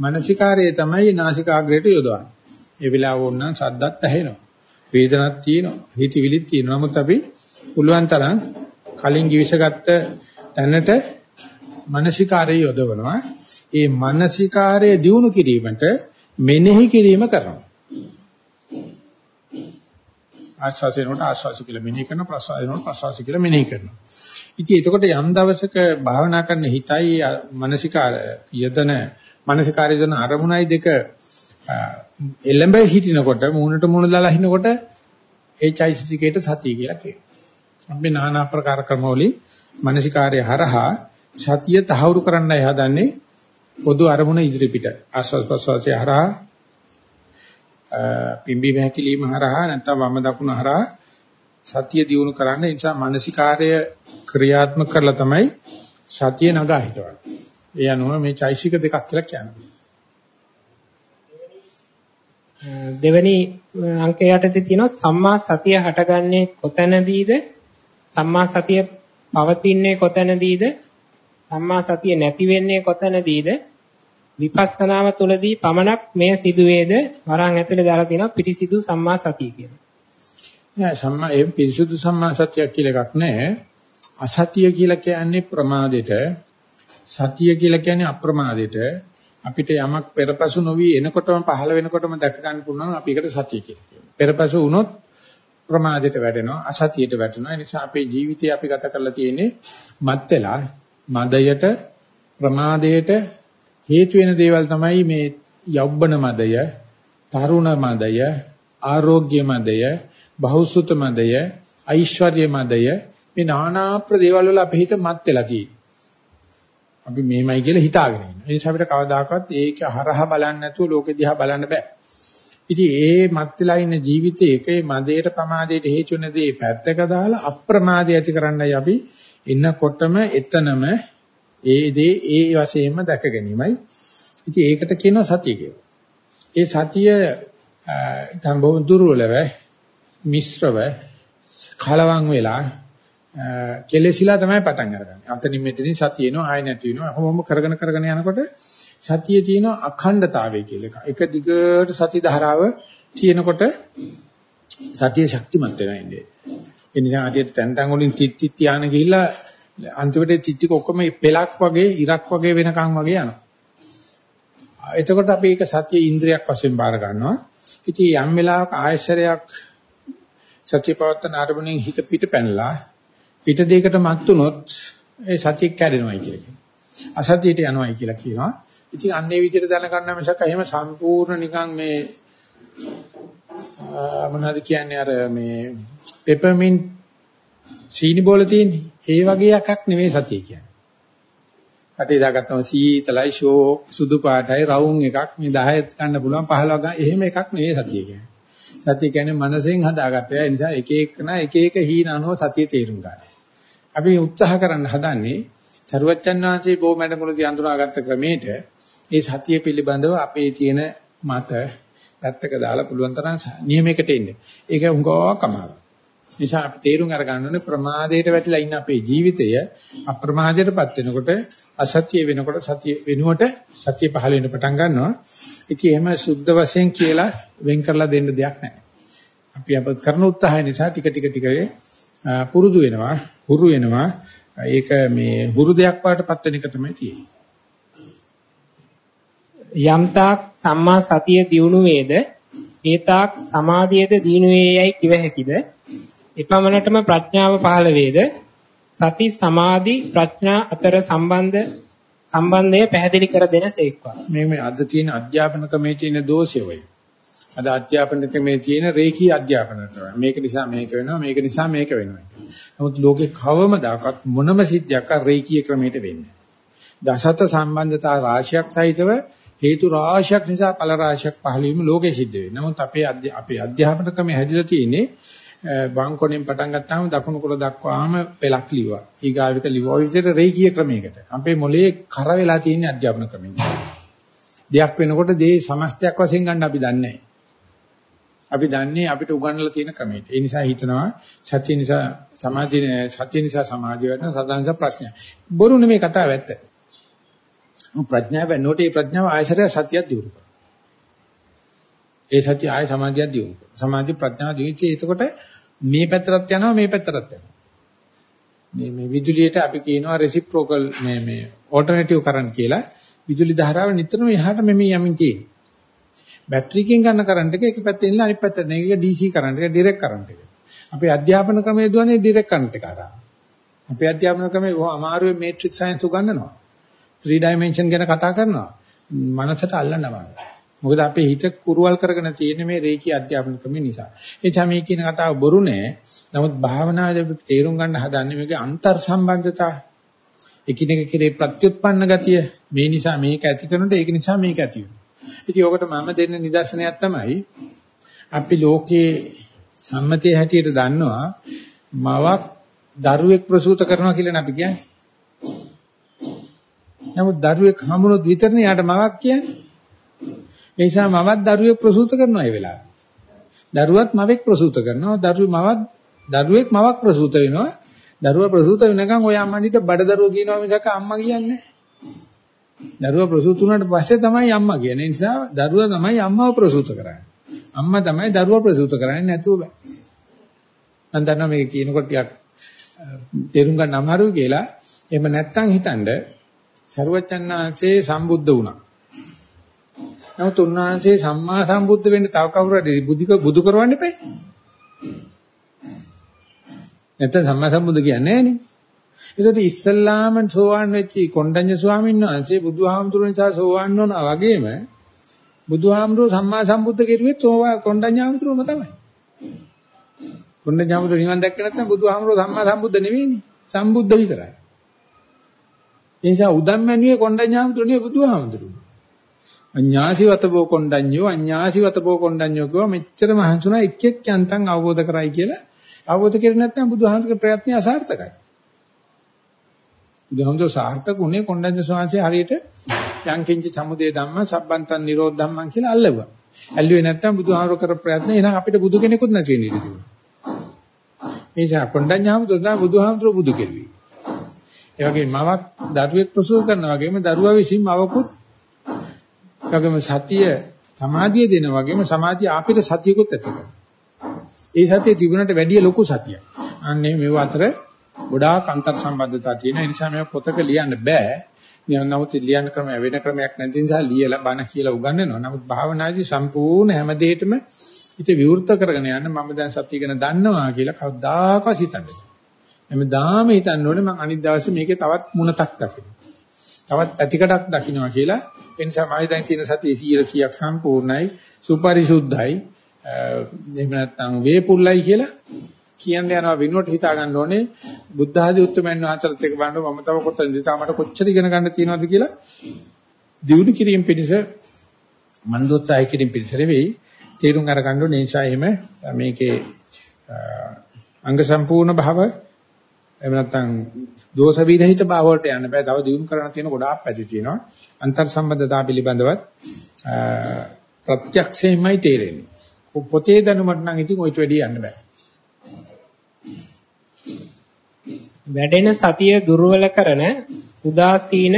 මානසිකාරයේ තමයි නාසිකාග්‍රයට යොදවන්නේ. ඒ වෙලාව වුණනම් සද්දත් ඇහෙනවා. වේදනක් තියෙනවා. හිතවිලිත් තියෙනවා. නමුත් අපි පුළුවන් තරම් කලින් givisගත්ත තැනට මානසිකාරය යොදවනවා. ඒ මානසිකාරය දියුණු කිරීමට මෙනෙහි කිරීම කරනවා. ආස්වාසේනට ආස්වාසි කියලා මෙනෙහි කරනවා ප්‍රසවාසේනට ප්‍රසවාසි කියලා මෙනෙහි කරනවා. ඉතින් එතකොට යම් දවසක භාවනා කරන හිතයි මානසිකාර යදන මානසිකාරය යදන අරමුණයි දෙක එළඹ හිටිනකොට මූණට මූණ දාලා හිනකොට ඒ චෛතසිකයට සතිය කියලා කියනවා. අපි নানা ආකාර ක්‍රමවලින් මානසිකාරය හරහා සතිය තහවුරු කරන්නයි හදන්නේ පොදු අරමුණ ඉදිරිපිට ආස්වාස් ප්‍රසවාසය හරහා පිම්බි වැකිලිම හරහා නැත්නම් වම දකුණ හරහා සතිය දියුණු කරන්න ඒ නිසා මානසිකාර්ය ක්‍රියාත්මක කරලා තමයි සතිය නගා හිටවන්නේ. ඒ අනුව මේ චෛසික දෙකක් කියලා කියනවා. දෙවැනි අංකය යටතේ තියෙනවා සම්මා සතිය හටගන්නේ කොතැනදීද? සම්මා සතිය පවතින්නේ කොතැනදීද? සම්මා සතිය නැති වෙන්නේ කොතැනදීද? විපස්සනාව තුළදී පමණක් මෙය සිදුවේද වරන් ඇතුලේ දාලා තියෙනවා පිටිසිදු සම්මා සතිය කියලා. නෑ සම්මා ඒ පිරිසුදු සම්මා සතියක් කියලා එකක් නෑ. අසතිය කියලා කියන්නේ ප්‍රමාදෙට සතිය කියලා කියන්නේ අප්‍රමාදෙට අපිට යමක් පෙරපසු නොවි එනකොටම පහළ වෙනකොටම දැක ගන්න පුළුවන් අපි ඒකට සතිය කියලා කියනවා. පෙරපසු වුණොත් ප්‍රමාදයට වැටෙනවා අසතියට වැටෙනවා. ඒ නිසා අපේ ජීවිතය අපි ගත කරලා තියෙන්නේ මත් වෙලා මදයට ප්‍රමාදයට හේතු වෙන දේවල් තමයි මේ යෞබ්බන මදය, තරුණ මදය, ආරෝග්‍ය මදය, බහුසුත මදය, ඓශ්වර්ය මදය මේ নানা ප්‍රදේවල් වල අපේ හිත මත් වෙලා තියෙන්නේ. අපි මෙහෙමයි කියලා හිතාගෙන ඉන්නවා. ඒ නිසා අපිට කවදාකවත් ඒක හරහා බලන්න නැතුව ලෝකෙ දිහා බලන්න බෑ. ඉතින් ඒ මත් වෙලා ඉන්න ජීවිතේ එකේ මදේට ප්‍රමාදයට හේතු වෙන දේ පැත්තක දාලා අප්‍රමාදය ඇති කරන්නයි අපි එන්නකොටම එතනම ඒ දේ ඒ වශයෙන්ම දැක ගැනීමයි. ඉතින් ඒකට කියනවා සතිය කියලා. ඒ සතිය තම බොහොම දුර්වලව මිශ්‍රව කලවම් වෙලා කෙලෙසිලා තමයි පටන් අරගන්නේ. අතනින් මෙතනින් සතිය එනවා ආය නැති වෙනවා. කොහොම කරගෙන කරගෙන යනකොට සතියේ තියෙන අඛණ්ඩතාවය කියලා එක. එක දිගට සති ධාරාව තියෙනකොට සතිය ශක්තිමත් වෙනවා ඉන්නේ. ඒ නිසා අදිට තැන් තැන් වලින් තිත් තිත් යාන ගිහිල්ලා අන්තිමට චිත්තික ඔක්කොම පෙලක් වගේ ඉරක් වගේ වෙනකන් වගේ යනවා. එතකොට අපි ඒක සත්‍ය ඉන්ද්‍රියක් වශයෙන් බාර ගන්නවා. ඉතින් යම් වෙලාවක ආයශරයක් සත්‍ය පවත්තන අරමුණෙන් හිත පිට පැනලා පිට දෙයකට මත් වුනොත් ඒ සත්‍ය කැඩෙනවයි කියලා කියනවා. අසත්‍යයට යනවයි කියලා කියනවා. ඉතින් අන්නේ විදිහට දැනගන්න මිසක් එහෙම සම්පූර්ණ නිකන් මේ මොනවද කියන්නේ අර මේ පෙපර්මින්ට් සීනි බෝල තියෙන්නේ. ඒ වගේ එකක් නෙවෙයි සතිය කියන්නේ. කටේ දාගත්තම සීතලයි ෂෝ සුදු පාටයි රවුම් එකක් මේ 10ත් ගන්න පුළුවන් 15 ගන්න එහෙම එකක් නෙවෙයි සතිය කියන්නේ. සතිය කියන්නේ මනසෙන් හදාගත්ත ඒ නිසා එක එකන එක එක හීන අනුව සතිය තේරුම් ගන්න. අපි උත්සාහ කරන්න හදන්නේ සරුවච්චන් වහන්සේ බොමැඩමුලදී අඳුනාගත්ත ක්‍රමයට ඒ සතිය පිළිබඳව අපේ තියෙන මත පැත්තක දාලා පුළුවන් තරම් නියමයකට එන්න. ඒක උංගාවක් අමාරුයි. නිසා අපි තේරුම් අරගන්න ඕනේ ප්‍රමාදයට වැටිලා ඉන්න අපේ ජීවිතය අප්‍රමාදයටපත් වෙනකොට අසත්‍ය වෙනකොට සතිය වෙනුවට සතිය පහළ වෙන්න පටන් ගන්නවා. ඉතින් එහෙම සුද්ධ වශයෙන් කියලා වෙන් කරලා දෙන්න දෙයක් නැහැ. අපි අප කරන උත්සාහය නිසා ටික ටික ටික පුරුදු වෙනවා, හුරු වෙනවා. ඒක මේ හුරු දෙයක් වඩටපත් වෙන එක තමයි තියෙන්නේ. යම්තාක් සම්මා සතිය දියුණු වේද? ඒතාක් සමාධියද දියුණු වේයයි කිව හැකිද? එපමණටම ප්‍රඥාව පහළ වේද? සති සමාධි ප්‍රඥා අතර සම්බන්ධ සම්බන්ධය පැහැදිලි කර දෙන සේක්වා. මේ මේ අද තියෙන අධ්‍යාපන ක්‍රමයේ තියෙන දෝෂය වෙයි අද අධ්‍යාපන ක්‍රමයේ තියෙන රේඛී අධ්‍යාපන ක්‍රමය මේක නිසා මේක වෙනවා මේක නිසා මේක වෙනවා නමුත් ලෝකේ කවමදාකවත් මොනම සිද්ධියක් රේඛීය ක්‍රමයට වෙන්නේ දසත සම්බන්ධතා රාශියක් සහිතව හේතු රාශියක් නිසා ඵල රාශියක් පහළ වීම ලෝකෙ සිද්ධ වෙනවා. නමුත් අපේ අපේ අධ්‍යාපන ක්‍රමය හැදිලා තියෙන්නේ වම් කොනෙන් පටන් ගත්තාම දකුණු කොළ දක්වාම පෙලක් ලිව්වා. ඊගාවික ලිව්වා විදිහට රේඛීය ක්‍රමයකට. අපේ මොලේ කර වෙලා තියෙන අධ්‍යාපන ක්‍රමෙ. දෙයක් වෙනකොට දේ සමස්තයක් වශයෙන් ගන්න අපි දන්නේ අපි දන්නේ අපිට උගන්වලා තියෙන ක්‍රමයට. ඒ නිසා හිතනවා සත්‍ය නිසා සමාධිය සත්‍ය නිසා සමාධිය වෙන සදාංශ ප්‍රශ්නය. බොරු නෙමෙයි කතාව ඇත්ත. ප්‍රඥාව වෙන්නකොට ඒ ප්‍රඥාව ආයසරය සතියක් දියුණු කරනවා. ඒ සතිය ආය සමාධියක් දියුණු කරනවා. සමාධි ප්‍රඥාව දියුණු එතකොට මේ පැත්තටත් යනවා මේ පැත්තටත් යනවා. මේ මේ විදුලියට අපි කියනවා රෙසිප්‍රොකල් මේ මේ ඔල්ටර්නටිව් කරන්ට් කියලා. විදුලි ධාරාව නිතරම එහාට මෙමෙ යමින් තියෙනවා. බැටරියකින් ගන්න කරන්ට් එක එක පැත්තෙන් ඉන්න අනිත් පැත්තට නේ. ඒක DC කරන්ට් එක ඩිරෙක්ට් කරන්ට් එක. අපේ අධ්‍යාපන ක්‍රමයේ දුවන්නේ ඩිරෙක්ට් කරන්ට් එක කරා. අපේ අධ්‍යාපන ක්‍රමයේ බොහොම අමාරුවේ මේට්‍රික්ස් සයන්ස් උගන්වනවා. 3 dimension ගැන කතා කරනවා. මනසට අල්ලන්න අමාරුයි. මොකද අපේ හිත කුරුවල් කරගෙන තියෙන මේ රේකී අධ්‍යාපන ක්‍රමය නිසා. ඒ නිසා මේ කියන කතාව බොරු නෑ. නමුත් භාවනාවේ අපි තේරුම් ගන්න හදන්නේ මේකේ අන්තර් සම්බන්ධතා. එකිනෙක කෙරේ ප්‍රත්‍යুৎපන්න ගතිය. මේ නිසා මේක ඇති කරනකොට ඒක නිසා මේක ඇති වෙනවා. ඉතින් ඔකට මම දෙන්න නිදර්ශනයක් තමයි අපි ලෝකේ සම්මතයේ හැටියට දන්නවා මවක් දරුවෙක් ප්‍රසූත කරනවා කියලා අපි කියන්නේ. නමුත් දරුවෙක් හම්බුනොත් විතරනේ යාට මවක් කියන්නේ. ඒ නිසා මවත් දරුවෙක් ප්‍රසූත කරනවා ඒ වෙලාවේ. දරුවත් මවෙක් ප්‍රසූත කරනවා. දරුවෙ මවත් දරුවෙක් මවක් ප්‍රසූත වෙනවා. දරුවා ප්‍රසූත වෙනකන් ඔය අම්මන්ට බඩ දරුවෝ කියනවා මිසක අම්මා කියන්නේ දරුවා ප්‍රසූත වුණාට පස්සේ තමයි අම්මා කියන්නේ. ඒ නිසා දරුවා තමයි අම්මාව ප්‍රසූත කරන්නේ. අම්මා තමයි දරුවා ප්‍රසූත කරන්නේ නැතුව බෑ. මම දන්නවා මේක කියනකොට ටිකක් තේරුම් ගන්න අමාරුයි කියලා. එහෙම නැත්තම් හිතන්නේ සරුවචන්නාංශේ සම්බුද්ධ වුණා. නමුත් උන්වහන්සේ සම්මා සම්බුද්ධ වෙන්න තව කවුරු හරි බුද්ධික බුදු කරවන්න එපා. නැත්නම් සම්මා සම්බුද්ධ කියන්නේ නෑනේ. ඒකට ඉස්සල්ලාම සෝවාන් වෙච්ච කොණ්ඩඤ්ඤ ස්වාමීන් වහන්සේ බුදුහාමුදුරුවෝ නිසා සෝවාන් වුණා වගේම බුදුහාමුදුරුවෝ සම්මා සම්බුද්ධ කෙරුවේ සෝවා කොණ්ඩඤ්ඤ හාමුදුරුවෝම තමයි. කොණ්ඩඤ්ඤ හාමුදුරුවෝ නිවන් දැක්ක නැත්නම් බුදුහාමුදුරුවෝ සම්මා සම්බුද්ධ නෙවෙයිනේ. සම්බුද්ධ විතරයි. ඒ නිසා උදම්මැණියේ කොණ්ඩඤ්ඤාමතුරුනේ බුදුහාමුදුරුවෝ. අඤ්ඤාසිවතබෝ කොණ්ඩඤ්ඤෝ අඤ්ඤාසිවතබෝ කොණ්ඩඤ්ඤෝ කියව මෙච්චර මහන්සුනා එක් එක් යන්තම් අවබෝධ කරයි කියලා අවබෝධ කරේ නැත්නම් බුදුහාමුදුරුගේ ප්‍රයත්නය අසාර්ථකයි. බුදුහාමුදුරුවෝ සාර්ථක උනේ කොණ්ඩඤ්ඤ ස්වාමීන් හරියට යංකින්ච සමුදය ධම්ම සබ්බන්තං නිරෝධ ධම්මං කියලා අල්ලුවා. ඇල්ලුවේ නැත්නම් බුදුහාමුදුරුවෝ කර ප්‍රයත්න එහෙනම් අපිට බුදු කෙනෙකුත් නැති වෙන්නේ ඉතින්. මේ නිසා කොණ්ඩඤ්ඤාමතුරුෝ බුදුහාමුදුරුවෝ බුදු කෙරුවේ. ඒ වගේම මවක් දරුවෙක් ප්‍රසූත කරනවා වගේම දරුවා විසින් මවකුත් වගේම සතිය සමාධිය දෙන වගේම සමාධිය අපිට සතියකුත් ඇති කරනවා. ඒ සතිය තිබුණට වැඩිය ලොකු සතියක්. අන්නේ මේව අතර ගොඩාක් අන්තර් සම්බන්ධතා තියෙන නිසා මේක පොතක ලියන්න බෑ. නමුත් ලියන්න ක්‍රම වෙන ක්‍රමයක් නැති නිසා ලියලා බණ කියලා උගන්වනවා. නමුත් භාවනාදී සම්පූර්ණ හැම දෙයකම හිත විවෘත කරගෙන යන්න මම දැන් සතිය ගැන දන්නවා කියලා කවදාකවත් හිතන්නේ හැමදාම හිතන්න ඕනේ මම අනිත් දවසේ මේකේ තවත් මුණතක් දකින්න. තවත් පැතිකඩක් දකින්නවා කියලා. ඒ නිසා මම දැන් තියෙන සතිය 100ක් සම්පූර්ණයි, සුපරිසුද්ධයි, එහෙම නැත්නම් වේපුල්ලයි කියලා කියන්න යනවා වෙනුවට හිතා ගන්න ඕනේ බුද්ධ ආදී උත්තරමයන් වහන්සේලත් එක්ක බලනකොට මම තව කොතනද තාමට කොච්චර ඉගෙන ගන්න තියෙනවද කියලා දියුණු කිරීම පිණිස මන්දෝත්සාහය කිරීම පිණිස නෙවෙයි තීරුම් අරගන්න ඕනේ නිසා එහෙම මේකේ අංග සම්පූර්ණ භාව එහෙම නැත්නම් දෝෂ විරහිත භාව වලට යන්න බෑ. තව දියුණු කරන්න තියෙන ගොඩාක් පැති තියෙනවා. අන්තර් සම්බන්ධතා පිළිබඳවත් ප්‍රත්‍යක්ෂයෙන්මයි තේරෙන්නේ. පොතේ දැනුමට නම් ඉතින් ඔයිට වැඩි යන්න බෑ. වැඩෙන සතිය දුර්වල කරන උදාසීන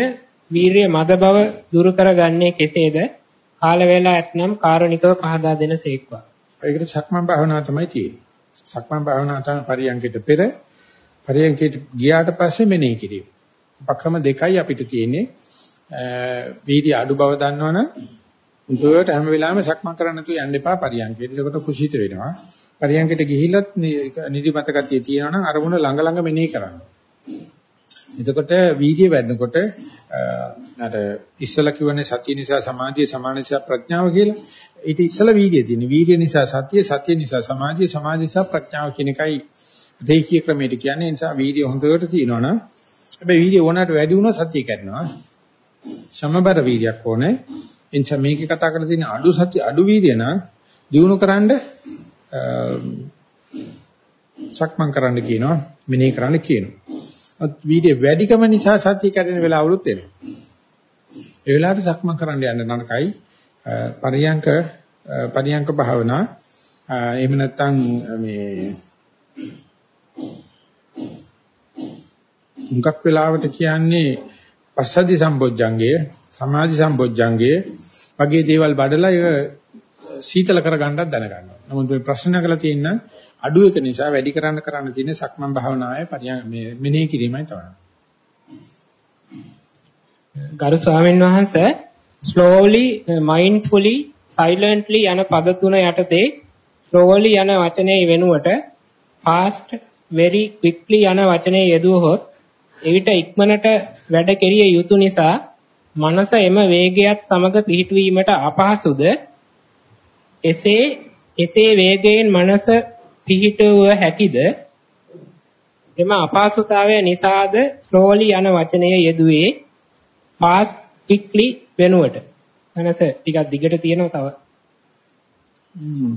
වීරිය මද බව දුරු කරගන්නේ කෙසේද? කාල වේලා ඇතනම් කාරණිකව පහදා දෙන සේක්වා. ඒකට සක්මන් භාවනාව තමයි තියෙන්නේ. සක්මන් භාවනාව තමයි පරියන්කයට පෙර පරියන්කයට ගියාට පස්සේ මෙනෙහි කිරීම. උපක්‍රම දෙකයි අපිට තියෙන්නේ. වීර්ය අඩු බව දන්නවනම් උන්ට හැම වෙලාවෙම සක්මන් කරන්න තු යන්න එපා පරියන්කයට. ඒකට කුසීත වෙනවා. පරියන්කයට ගිහිල්ලත් නිදිමත ගතිය තියෙනවා නම් අරමුණ ළඟ ළඟ මෙනෙහි කරන්න. එතකොට වීර්ය වැඩනකොට අර ඉස්සලා කියවනේ සතිය නිසා සමාධිය සමාන නිසා ප්‍රඥාව කියලා. ඊට ඉස්සලා වීර්යය තියෙන. වීර්ය නිසා සතිය, සතිය නිසා සමාධිය, සමාධිය නිසා ප්‍රඥාව කියන එකයි දෙහිකී ක්‍රමයට කියන්නේ. ඒ නිසා වීර්ය හොඳට තියෙනවනම් හැබැයි වීර්ය ඕනට වැඩි වුණොත් සතිය කැඩෙනවා. සමබර වීර්යයක් ඕනේ. එනිසා මේකේ කතා කරලා තියෙන අඩු සතිය අඩු වීර්ය නම් දිනු කරන්න සක්මන් කරන්න කියනවා, මෙනෙහි කරන්න කියනවා. වීර්ය වැඩිකම නිසා සතිය කැඩෙන වෙලාවලුත් එනවා. ඒ වෙලාවට සක්මන් කරන්න යන්න නරකයි. පරියංක පරියංක භාවනා එහෙම නැත්නම් මේ මුගක් වෙලාවට කියන්නේ පස්සද්ධි සම්බොජ්ජංගය සමාධි සම්බොජ්ජංගය වගේ දේවල් බඩලා ඒක සීතල කරගන්නත් දැනගන්නවා. නමුත් මේ ප්‍රශ්න කරලා තියෙන අඩු එක නිසා වැඩි කරන්න කරන්න තියෙන සක්මන් භාවනාවේ පරියන් මේ මෙනෙහි කිරීමයි තමයි. ගරු ස්වාමීන් වහන්සේ slowly mindfully silently යන පද තුන යටතේ slowly යන වචනේ වෙනුවට fast very quickly යන වචනේ යෙදුවහොත් එවිට ඉක්මනට වැඩ කෙරිය යුතු නිසා මනස එම වේගයත් සමග පිහිටුවීමට අපහසුද එසේ එසේ වේගයෙන් මනස පිහිටුව හැකිද? එම අපහසුතාවය නිසාද? slowly යන වචනය යෙදුවේ fast quickly වෙනුවට. මනස ටිකක් දිගට තියෙනවා තව.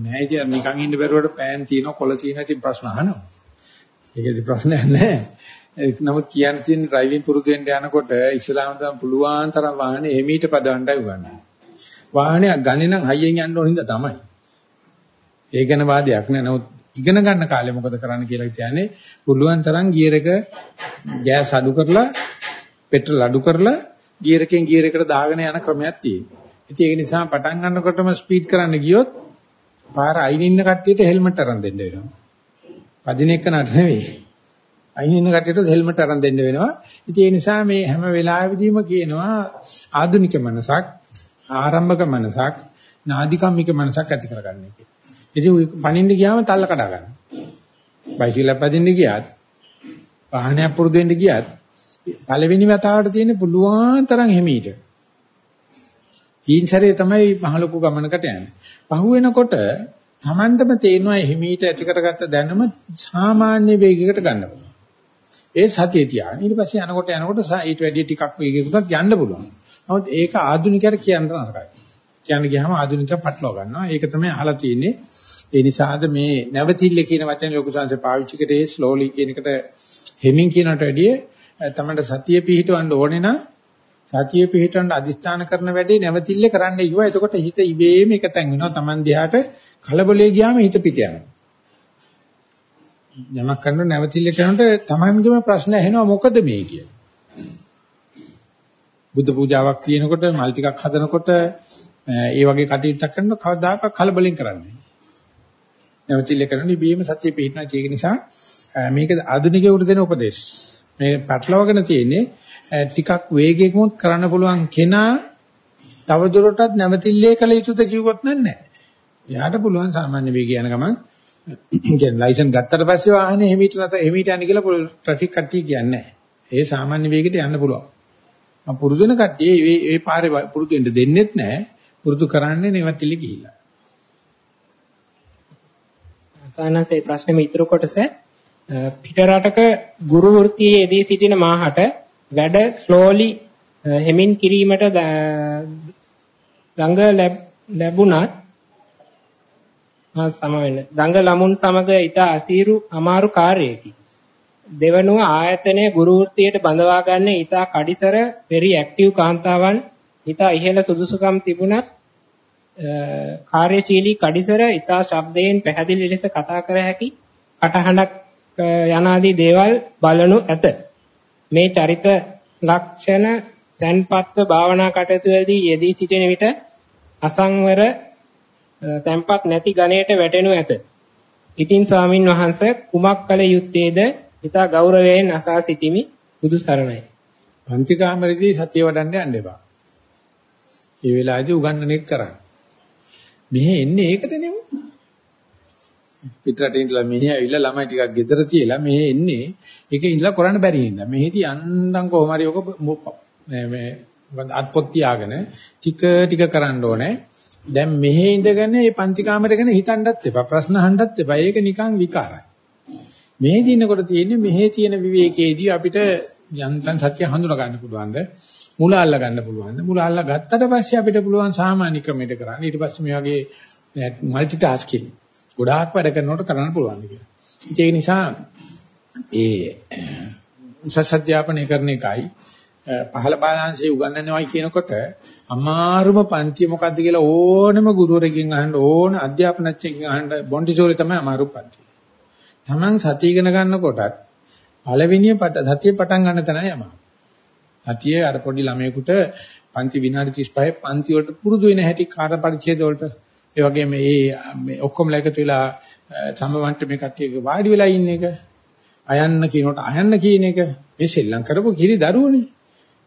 නෑ ඉතින් නිකන් ඉන්න බැරුවට පෑන් තියෙනවා කොළ තියෙනවා ඉතින් ප්‍රශ්න අහනවා. ඒකේදී ප්‍රශ්නයක් නෑ නමුත් කියන්න තියෙන ඩ්‍රයිවිං පුරුදු වෙන්න යනකොට ඉස්ලාම තමයි පුළුවන් තරම් වාහනේ එමීට පදවන්නයි උගන්වන්නේ. වාහනයක් ගන්නේ නම් හයියෙන් යන්න ඕන හින්දා තමයි ඒ ගැන වාදයක් නෑ නමුත් ඉගෙන ගන්න කාලේ මොකද කරන්න කියලා කියන්නේ පුළුවන් තරම් ගියර් එක ගෑස් අඩු කරලා පෙට්‍රල් අඩු කරලා ගියර් එකෙන් ගියර් එකට දාගෙන යන ක්‍රමයක් තියෙනවා. ඉතින් ඒක නිසා පටන් ගන්නකොටම ස්පීඩ් කරන්න ගියොත් පාර අයින් ඉන්න කට්ටියට හෙල්මට් අරන් දෙන්න වෙනවා. පදින එක නට නෙවෙයි. අයින් ඉන්න කට්ටියට හෙල්මට් අරන් දෙන්න වෙනවා. ඉතින් ඒ නිසා මේ හැම වෙලාවෙදීම කියනවා ආධුනික මනසක්, ආරම්භක මනසක්, නාදිකම්මික මනසක් ඇති කරගන්න කියලා. ඉතින් පනින්න ගියාම තල්ල කඩා ගන්න. බයිසිකලයක් පදින්න ගියත් වාහනයක් පුරුදු වෙන්න ගියත් පළවෙනි වතාවට තියෙන පුළුවන් තරම් හිමීට. ඊන්සරේ තමයි මහලොකු ගමනකට යන්නේ. පහු වෙනකොට Tamandම තේනවා හිමීට ඇති කරගත්ත දැනුම සාමාන්‍ය වේගයකට ගන්න පුළුවන්. ඒ සතිය තියාගෙන ඊට පස්සේ යනකොට යනකොට ඊට වැඩි ටිකක් වේගයකට යන්න පුළුවන්. නමුත් ඒක ආධුනිකයට කියන්න නරකයි. කියන්න ගියාම ආධුනිකයා පටලවා ගන්නවා. ඒක තමයි අහලා තියෙන්නේ. ඒ නිසාද මේ නැවතිල්ල කියන වචනේ ලොකු සංසේ පාවිච්චි කරේ ස්ලෝලි කියන එකට හෙමින් කියනට වැඩිය තමයි සතිය පිහිටවන්න ඕනේ නම් සතිය පිහිටවන්න අදිස්ථාන කරන වැඩේ නැවතිල්ල කරන්න ඉුවා. එතකොට හිත ඉබේම එකතෙන් වෙනවා. Taman දිහාට කලබලේ ගියාම හිත පිට යනවා. යමක් කරනකොට නැවතිල්ල කරනකොට Tamanගේම ප්‍රශ්න ඇහෙනවා මොකද මේ කියලා. බුද්ධ පූජාවක් තියෙනකොට මල් ටිකක් හදනකොට ඒ වගේ කටයුත්තක් කරනකොට කවදාකවත් කලබලෙන් කරන්නේ නැවතිල්ල කරන ඉබේම සතිය පිහිටනවා ඒක නිසා මේක ආධුනිකයෙකුට දෙන උපදේශ. මේ පැටලවගෙන තියෙන්නේ ටිකක් වේගයකින් කරන්න පුළුවන් කෙනා තවදුරටත් නැවතිල්ලේ කළ යුතුද කිව්වොත් නෑ. එයාට පුළුවන් සාමාන්‍ය වේගය යන ගමන් කියන්නේ ලයිසන් ගත්තට පස්සේ වාහනේ එහිමීට නැත එහිමීට යන්න කියලා ට්‍රැෆික් කට්ටිය කියන්නේ නෑ. ඒ සාමාන්‍ය වේගෙට යන්න පුළුවන්. මම පුරුදු වෙන කට්ටිය මේ මේ පාරේ පුරුදු වෙන්න දෙන්නෙත් නෑ. පුරුදු කරන්නේ නැවතිලි ගිහිල්ලා. සානසේ ප්‍රශ්නේ ඉතුරු කොටස පිට රටක ගුරු වෘත්තියේ යෙදී සිටින මාහට වැඩ ස්ලෝලි හෙමින් කිරීමට ගඟ ලැබුණත් සම වෙන. දඟ ළමුන් සමග ඊට අසීරු අමාරු කාර්යයකි. දෙවනුව ආයතනයේ ගුරු වෘත්තියට බඳවා ගන්න ඊට කඩිසර very active කාන්තාවන් ඊට ඉහළ සුදුසුකම් තිබුණත් කාර්යශීලී කඩිසර ඊට ශබ්දයෙන් පැහැදිලි ලෙස කතා කර හැකි කටහඬක් යනාදී දේවල් බලනු ඇත. මේ චරිත ලක්ෂණ තන්පත්ව භාවනා කටයුතුවලදී යෙදී සිටින විට අසංවර තන්පත් නැති ගණයට වැටෙනු ඇත. ඉතින් ස්වාමින් වහන්සේ කුමක් කළ යුත්තේද? ඊට ගෞරවයෙන් අසා සිටිමි බුදු සරණයි. පන්ති කාමරේදී සතිය වඩන්න යන්න එපා. ඒ වෙලාවේදී උගන්නනෙක් කරන්න. මෙහෙ එන්නේ ඒකට නෙමෙයි. පිටරට ඉඳලා මෙහි ඇවිල්ලා ළමයි ටිකක් ගෙදර තියලා මෙහෙ එන්නේ ඒකේ ඉඳලා කරන්න බැරි හින්දා. මෙහෙදි යන්තම් කොහොම හරි ඔක මේ මේ අත්පොත් තියාගෙන ටික ටික කරන්න ඕනේ. දැන් මෙහෙ ඉඳගෙන මේ පන්ති කාමරේ ගැන හිතන්නත් එපා. ප්‍රශ්න අහන්නත් එපා. ඒක නිකන් විකාරයි. මෙහෙදි ඉන්නකොට තියෙන්නේ මෙහෙ තියෙන විවේකයේදී අපිට යන්තම් සත්‍ය හඳුනා ගන්න පුළුවන්ද? මුල අල්ල ගන්න පුළුවන්ද? මුල අල්ල ගත්තට පස්සේ අපිට පුළුවන් සාමාන්‍ය ක්‍රමයකට කරන්න. ඊට පස්සේ මේ වගේ মালටි ටාස්කින් ගොඩාක් වැඩ කරනකොට කරන්න පුළුවන් කියලා. ඒ නිසා ඒ උසස් අධ්‍යාපනය කරන එකයි පහළ බාලාංශය උගන්වනවායි කියනකොට අමාරුම පන්ති මොකද්ද කියලා ඕනම ගුරුවරයෙක්ගෙන් අහන්න ඕන අධ්‍යාපනඥයෙක්ගෙන් අහන්න බොන්ටිසෝරි තමයි අමාරු පන්ති. Taman සතිය ඉගෙන ගන්නකොටත් පළවෙනිය සතිය පටන් ගන්න තැනයි අමාරු. සතියේ අර පොඩි ළමයෙකුට පන්ති විනාඩි 35 පන්ති වලට පුරුදු වෙන හැටි කාට පරිච්ඡේද වලට ඒ වගේම මේ ඔක්කොම එකතු වෙලා සමවන්ට මේ කට්ටියක වාඩි වෙලා ඉන්න එක අයන්න කියනකොට අයන්න කියන එක මේ සෙල්ලම් කරපු කිරි දරුවනේ.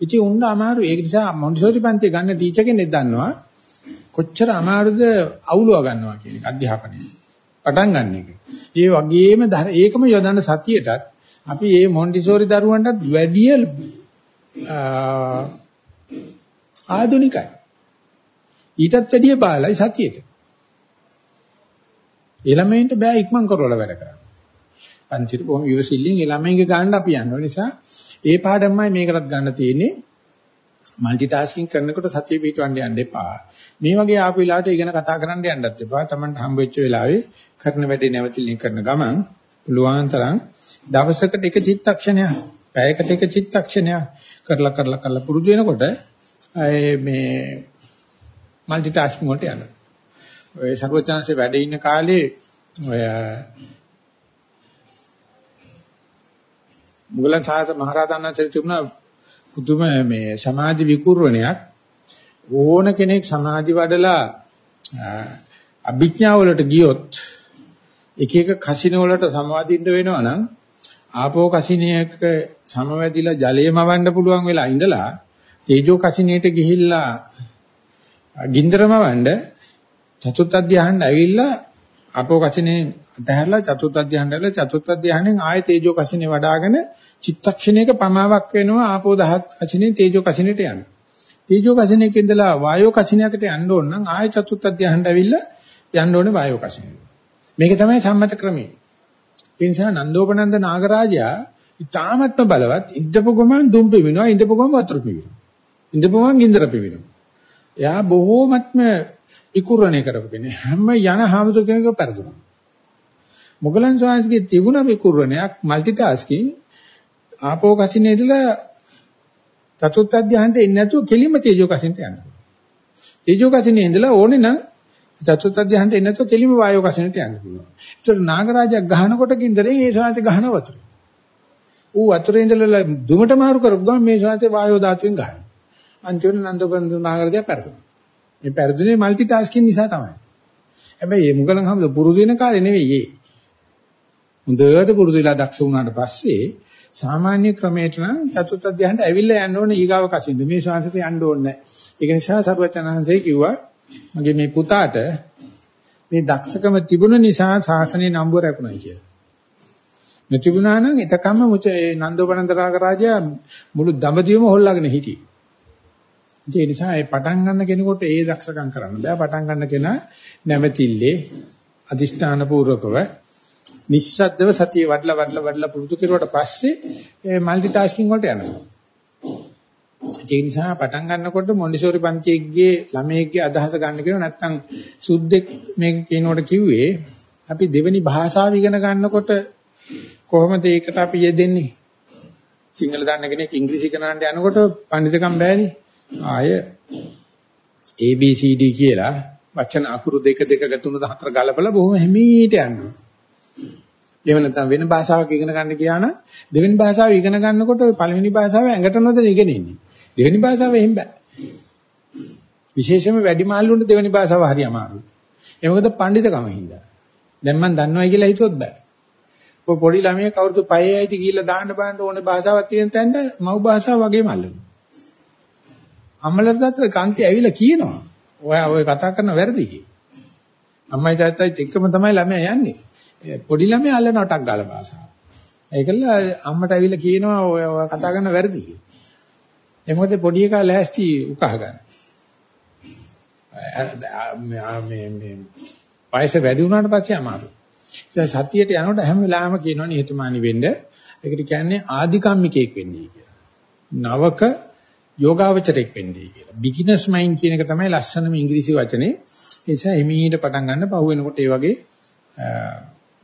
ඉතින් උන්න අමාරු ඒක නිසා මොන්ටිසෝරි පන්තිය ගන්න ටීචර් කෙනෙක් දන්නවා කොච්චර අමාරුද අවුලව ගන්නවා කියන එක අධ්‍යාපනයේ. පටන් ගන්න එක. ඒ වගේම ඒකම යොදන්න සතියටත් අපි මේ මොන්ටිසෝරි දරුවන්ටත් වැඩිය ආධුනිකයි. ඊටත් වැඩිය බාලයි සතියේට. ළමයින්ට බෑ ඉක්මන් කරවලා වැඩ කරන්න. පන්තිට බොහොම ඉවසිල්ලෙන් ළමයින්ගේ ගන්න අපි යනවා. නිසා ඒ පාඩමයි මේකටත් ගන්න තියෙන්නේ. মাල්ටි ටාස්කින් කරනකොට සතිය පිටවන්න යන්න එපා. මේ වගේ ආපු වෙලාවට ඉගෙන කතා කරන්න යන්නත් එපා. Tamanට හම්බ වෙච්ච වෙලාවේ කරන වැඩේ නැවතිලින් කරන ගමන් පුළුවන් තරම් දවසකට එක චිත්තක්ෂණයක්, පැයකට එක චිත්තක්ෂණයක් කරලා කරලා කරලා පුරුදු වෙනකොට මේ মালටි ටාස්කින් වලට යනවා. ඔය ਸਰවඥාන්සේ වැඩ ඉන්න කාලේ ඔය මුගලන් සාහස මහරහතන් වහන්සේ තිබුණා පුදුම මේ සමාධි විකුර්වණයක්. ඕන කෙනෙක් සමාධි වඩලා අභිඥා වලට ගියොත් එක එක කසින වලට සමාදින්න වෙනවා නම් ආපෝ කසිනියක සමවැදිලා ජලයම වන්න පුළුවන් වෙලා ඉඳලා තේජෝ කසිනියට ගිහිල්ලා ගින්දරම වන්න චතුත් අධ්‍යාහන්න ඇවිල්ලා අපෝ කසිනේ අතහැරලා චතුත් අධ්‍යාහන්න ඇවිල්ලා චතුත් අධ්‍යාහණයෙන් ආය තේජෝ කසිනේ වඩාගෙන චිත්තක්ෂණයක පමාවක් වෙනවා ආපෝ දහත් කසිනේ තේජෝ කසිනේට යන්න. තේජෝ කසිනේක ඉඳලා වායෝ කසිනයකට යන්න ඕන නම් ආය චතුත් අධ්‍යාහන්න ඇවිල්ලා යන්න ඕනේ වායෝ කසිනේ. මේක තමයි සම්මත ක්‍රමය. ඒ නිසා නන්දෝපනන්ද නාගරාජයා ඉතාමත්ම බලවත් ඉඳපු ගමන් දුම් පිවිනවා ඉඳපු ගමන් වතුර පිවිනවා. ඉඳපු ගමන් ගින්දර පිවිනවා. එයා බොහෝමත්ම විකුරණය කරපු කෙනෙක්. හැම යන හාමුදුර කෙනෙක්ව පෙරදුනා. මොගලන් ස්වාමීන්ගේ තිබුණ විකුරණයක් মালටි ටාස්කින් ආපෝ කසිනේ ඉඳලා චතුත් අධ්‍යාහන්ට එන්නේ නැතුව කෙලින්ම තේජෝ කසින්ට යනවා. තේජෝ කසිනේ ඉඳලා ඕනේ නම් චතුත් අධ්‍යාහන්ට එන්නේ නැතුව කෙලින්ම වායෝ කසිනට යන්න පුළුවන්. ඒතර නාගරාජා ගහනකොට කින්දරේ ඒ ශාන්ති ගහන වතුර. ඌ වතුරේ ඉඳලා දුමට මාරු කරපු ගමන් මේ ශාන්ති වායෝ ධාතුවෙන් ගහනවා. අන්තිමට නන්දබන්දු නාගරජා පෙරදුනා. මේ පෙරදුනේ মালටි ටාස්කින් නිසා තමයි. හැබැයි මේ මුගලන් හැමද පුරුදු වෙන කාලේ නෙවෙයි ඒ. හොඳට පුරුදු වෙලා දක්ෂ වුණාට පස්සේ සාමාන්‍ය ක්‍රමයට නම් චතුත් අධ්‍යයනට ඇවිල්ලා යන්න ඕනේ ඊගාව කසින්ද මේ ශාන්සයට යන්න ඕනේ නැහැ. ඒක නිසා සරුවචනහන්සේ කිව්වා මගේ මේ පුතාට මේ දක්ෂකම තිබුණ නිසා ශාසනයේ නම්බුව රැකුණා කියලා. නැතිුණා නම් එතකම මුච නන්දෝපනන්දරාග රාජයා මුළු දඹදිවම හොල්ලාගෙන හිටියේ. ඒ නිසා ඒ පටන් ගන්න කෙනෙකුට ඒ දක්ෂකම් කරන්න බෑ. පටන් ගන්න කෙනා නැවතිල්ලේ අදිෂ්ඨාන පූර්වකව නිශ්ශබ්දව සතිය වඩලා වඩලා වඩලා පුරුදු කෙරුවට පස්සේ ඒ মালටි ටාස්කින් වලට යනවා. ඒ නිසා පටන් ගන්නකොට මොන්ඩිසෝරි පන්තියේ ළමයෙක්ගේ අදහස ගන්න කියලා නැත්නම් සුද්දෙක් මේක කියනකොට කිව්වේ අපි දෙවෙනි භාෂාව ඉගෙන ගන්නකොට කොහොමද ඒකට අපි යෙදෙන්නේ? සිංහල දන්න කෙනෙක් ඉංග්‍රීසි ඉගෙනන්න යනකොට පඬිතුකම් බෑනේ. ආය ABCD කියලා වචන අකුරු දෙක දෙක තුන හතර ගලපලා බොහොම හැමීට යනවා. එහෙම නැත්නම් වෙන භාෂාවක් ඉගෙන ගන්න ගියා නම් දෙවෙනි භාෂාව ඉගෙන ගන්නකොට පළවෙනි භාෂාව ඇඟට නොදැන ඉගෙන ඉන්නේ. දෙවෙනි භාෂාව එහෙම බෑ. විශේෂයෙන්ම වැඩිමාල්ලුන්ට දෙවෙනි භාෂාව හරි අමාරුයි. ඒ මොකද පඬිතකම හින්දා. දැන් මම දන්නවයි කියලා හිතුවොත් බෑ. ඔය පොඩි ළමයෙක් කවුරුද පහේ ඇයිති ගිහිල්ලා දාන්න බලන්න ඕනේ භාෂාවක් තියෙන තැනට මව් භාෂාව වගේම අල්ලනවා. අම්මලට තාත්තට කාන්ති ඇවිල්ලා කියනවා. ඔයා ඔය කතා කරන වැරදි කියලා. අම්මයි තාත්තයි එක්කම තමයි ළමයා යන්නේ. පොඩි ළමයා අල්ලන ටක් ගාලා භාෂාව. ඒකල අම්මට ඇවිල්ලා කියනවා ඔය කතා කරන වැරදි කියලා. ඒ මොකද පොඩි එකා ලෑස්ති උකහා ගන්න. මේ මේ වයස වැඩි වුණාට පස්සේ අමාරුයි. ඒ සතියට යනකොට හැම වෙලාවෙම කියනවා නිහතමානී වෙන්න. ඒකට කියන්නේ ආධිකම්මිකයෙක් වෙන්නේ කියලා. නවක යෝගාවචරයක් වෙන්නේ කියලා. බිග්ිනර්ස් මයින්ඩ් කියන එක තමයි ලස්සනම ඉංග්‍රීසි වචනේ. ඒ නිසා එමීට පටන් ගන්න පහු වෙනකොට ඒ වගේ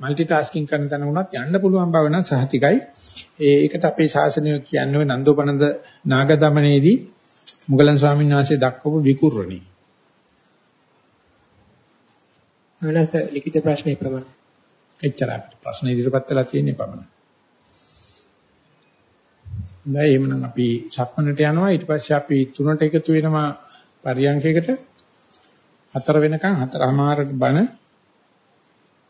মালටි ටාස්කින් කරන තැන වුණත් යන්න පුළුවන් බව නම් සහතිකයි. ඒකට අපේ ශාසනය කියන්නේ නන්දෝපනන්ද නාගදමනේදී මුගලන් ස්වාමීන් වහන්සේ දක්වපු විකුර්ණී. අනස ලිඛිත ප්‍රශ්නේ ප්‍රමාණ. එච්චරයි ප්‍රශ්න ඉදිරියපත් වෙලා තියෙන්නේ පමණයි. දැන් එහෙමනම් අපි සක්මනට යනවා. ඊට පස්සේ අපි තුනට එකතු වෙනවා පරියන්කයකට. හතර වෙනකන් හතරමාරට බණ.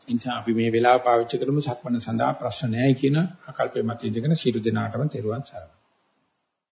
එනිසා අපි මේ වෙලාව පාවිච්චි කරමු සක්මන සඳහා ප්‍රශ්න නැහැ කියන අකල්පේ මත ඉඳගෙන සියලු දෙනාටම තෙරුවන් සරණයි.